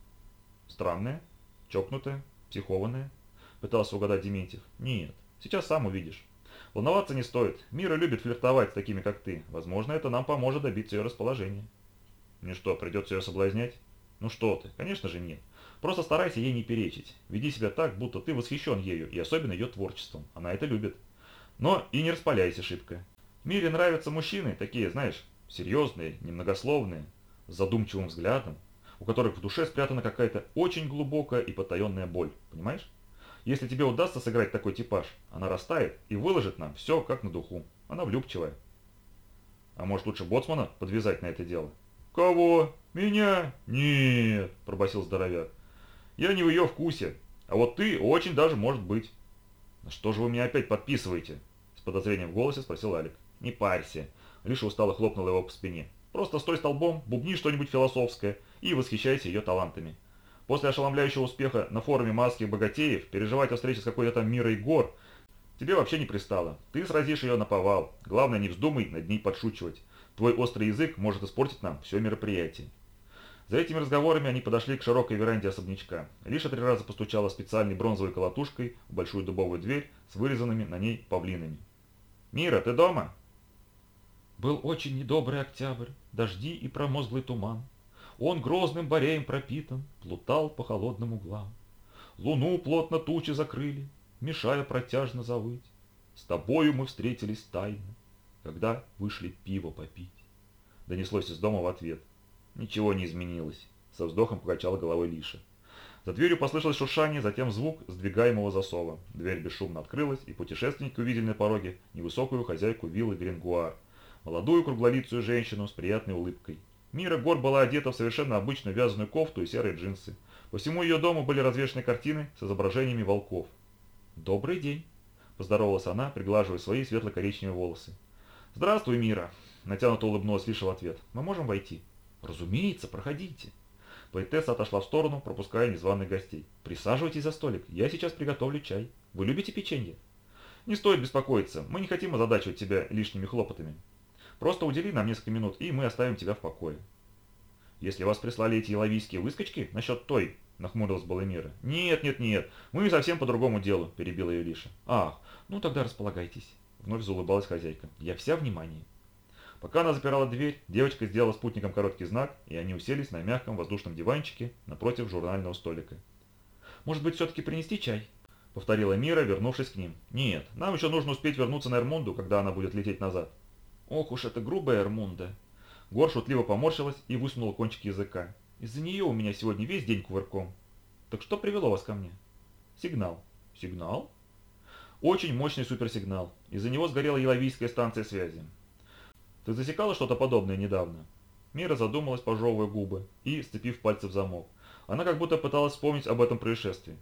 «Странная? Чокнутая? Психованная?» – пытался угадать Дементьев. «Нет, Сейчас сам увидишь. Волноваться не стоит. Мира любит флиртовать с такими, как ты. Возможно, это нам поможет добиться ее расположения. Мне что, придется ее соблазнять? Ну что ты, конечно же нет. Просто старайся ей не перечить. Веди себя так, будто ты восхищен ею, и особенно ее творчеством. Она это любит. Но и не распаляйся шибко. Мире нравятся мужчины, такие, знаешь, серьезные, немногословные, с задумчивым взглядом, у которых в душе спрятана какая-то очень глубокая и потаенная боль, понимаешь? Если тебе удастся сыграть такой типаж, она растает и выложит нам все как на духу. Она влюбчивая. А может лучше боцмана подвязать на это дело? Кого? Меня? Нет, пробасил здоровяк. Я не в ее вкусе. А вот ты очень даже может быть. Что же вы меня опять подписываете? С подозрением в голосе спросил Алик. Не парься. Лиша устало хлопнула его по спине. Просто стой столбом, бубни что-нибудь философское и восхищайся ее талантами. После ошеломляющего успеха на форуме маски богатеев переживать о встрече с какой-то там Мирой Гор тебе вообще не пристало. Ты сразишь ее на повал. Главное, не вздумай над ней подшучивать. Твой острый язык может испортить нам все мероприятие. За этими разговорами они подошли к широкой веранде особнячка. Лиша три раза постучала специальной бронзовой колотушкой в большую дубовую дверь с вырезанными на ней павлинами. «Мира, ты дома?» Был очень недобрый октябрь, дожди и промозглый туман. Он грозным бореем пропитан, плутал по холодным углам. Луну плотно тучи закрыли, мешая протяжно завыть. С тобою мы встретились тайно, когда вышли пиво попить. Донеслось из дома в ответ. Ничего не изменилось. Со вздохом покачала головой Лиша. За дверью послышалось шуршание, затем звук сдвигаемого засова. Дверь бесшумно открылась, и путешественники увидели на пороге невысокую хозяйку виллы Грингуар, молодую круглолицую женщину с приятной улыбкой. Мира Гор была одета в совершенно обычную вязаную кофту и серые джинсы. По всему ее дому были развешаны картины с изображениями волков. «Добрый день», – поздоровалась она, приглаживая свои светло-коричневые волосы. «Здравствуй, Мира», – натянуто улыбнулась Лиша в ответ. «Мы можем войти?» «Разумеется, проходите». Поэтесса отошла в сторону, пропуская незваных гостей. «Присаживайтесь за столик, я сейчас приготовлю чай. Вы любите печенье?» «Не стоит беспокоиться, мы не хотим озадачивать тебя лишними хлопотами. Просто удели нам несколько минут, и мы оставим тебя в покое. Если вас прислали эти еловийские выскочки насчет той, нахмурилась Баламира. Нет, нет, нет, мы совсем по другому делу, перебила ее Лиша. Ах, ну тогда располагайтесь. Вновь заулыбалась хозяйка. Я вся внимание. Пока она запирала дверь, девочка сделала спутником короткий знак, и они уселись на мягком воздушном диванчике напротив журнального столика. «Может быть, все-таки принести чай?» –— повторила Мира, вернувшись к ним. «Нет, нам еще нужно успеть вернуться на Эрмунду, когда она будет лететь назад». «Ох уж это грубая Эрмунда!» Гор шутливо поморщилась и высунула кончик языка. «Из-за нее у меня сегодня весь день кувырком. Так что привело вас ко мне?» «Сигнал». «Сигнал?» «Очень мощный суперсигнал. Из-за него сгорела Еловийская станция связи. Ты засекала что-то подобное недавно?» Мира задумалась, пожевывая губы и сцепив пальцы в замок. Она как будто пыталась вспомнить об этом происшествии.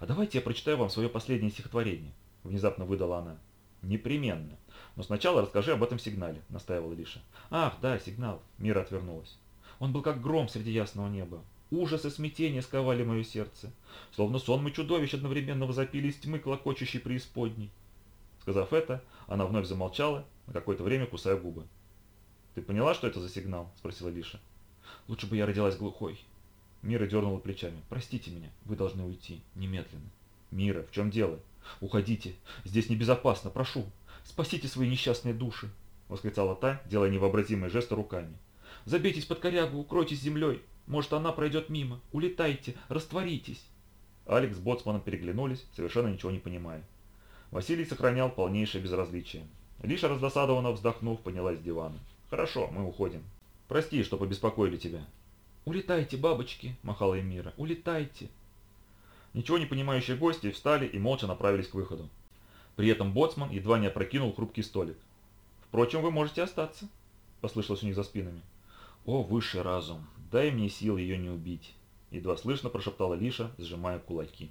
«А давайте я прочитаю вам свое последнее стихотворение», — внезапно выдала она. «Непременно. Но сначала расскажи об этом сигнале», — настаивала Лиша. «Ах, да, сигнал», — Мира отвернулась. «Он был как гром среди ясного неба. Ужас и смятение сковали мое сердце. Словно сонмы чудовищ одновременно возопили из тьмы клокочущей преисподней». Сказав это, она вновь замолчала, на какое-то время кусая губы. «Ты поняла, что это за сигнал?» – спросила Лиша. «Лучше бы я родилась глухой». Мира дернула плечами. «Простите меня, вы должны уйти, немедленно». «Мира, в чем дело?» «Уходите, здесь небезопасно, прошу. Спасите свои несчастные души!» – восклицала та, делая невообразимые жесты руками. «Забейтесь под корягу, укройтесь землей. Может, она пройдет мимо. Улетайте, растворитесь!» Алекс с Боцманом переглянулись, совершенно ничего не понимая. Василий сохранял полнейшее безразличие. Лиша, раздосадованно вздохнув, поднялась с дивана. «Хорошо, мы уходим. Прости, что побеспокоили тебя». «Улетайте, бабочки!» – махала им Мира. «Улетайте!» Ничего не понимающие гости встали и молча направились к выходу. При этом боцман едва не опрокинул хрупкий столик. «Впрочем, вы можете остаться», – послышалось у них за спинами. «О, высший разум, дай мне сил ее не убить», – едва слышно прошептала Лиша, сжимая кулаки.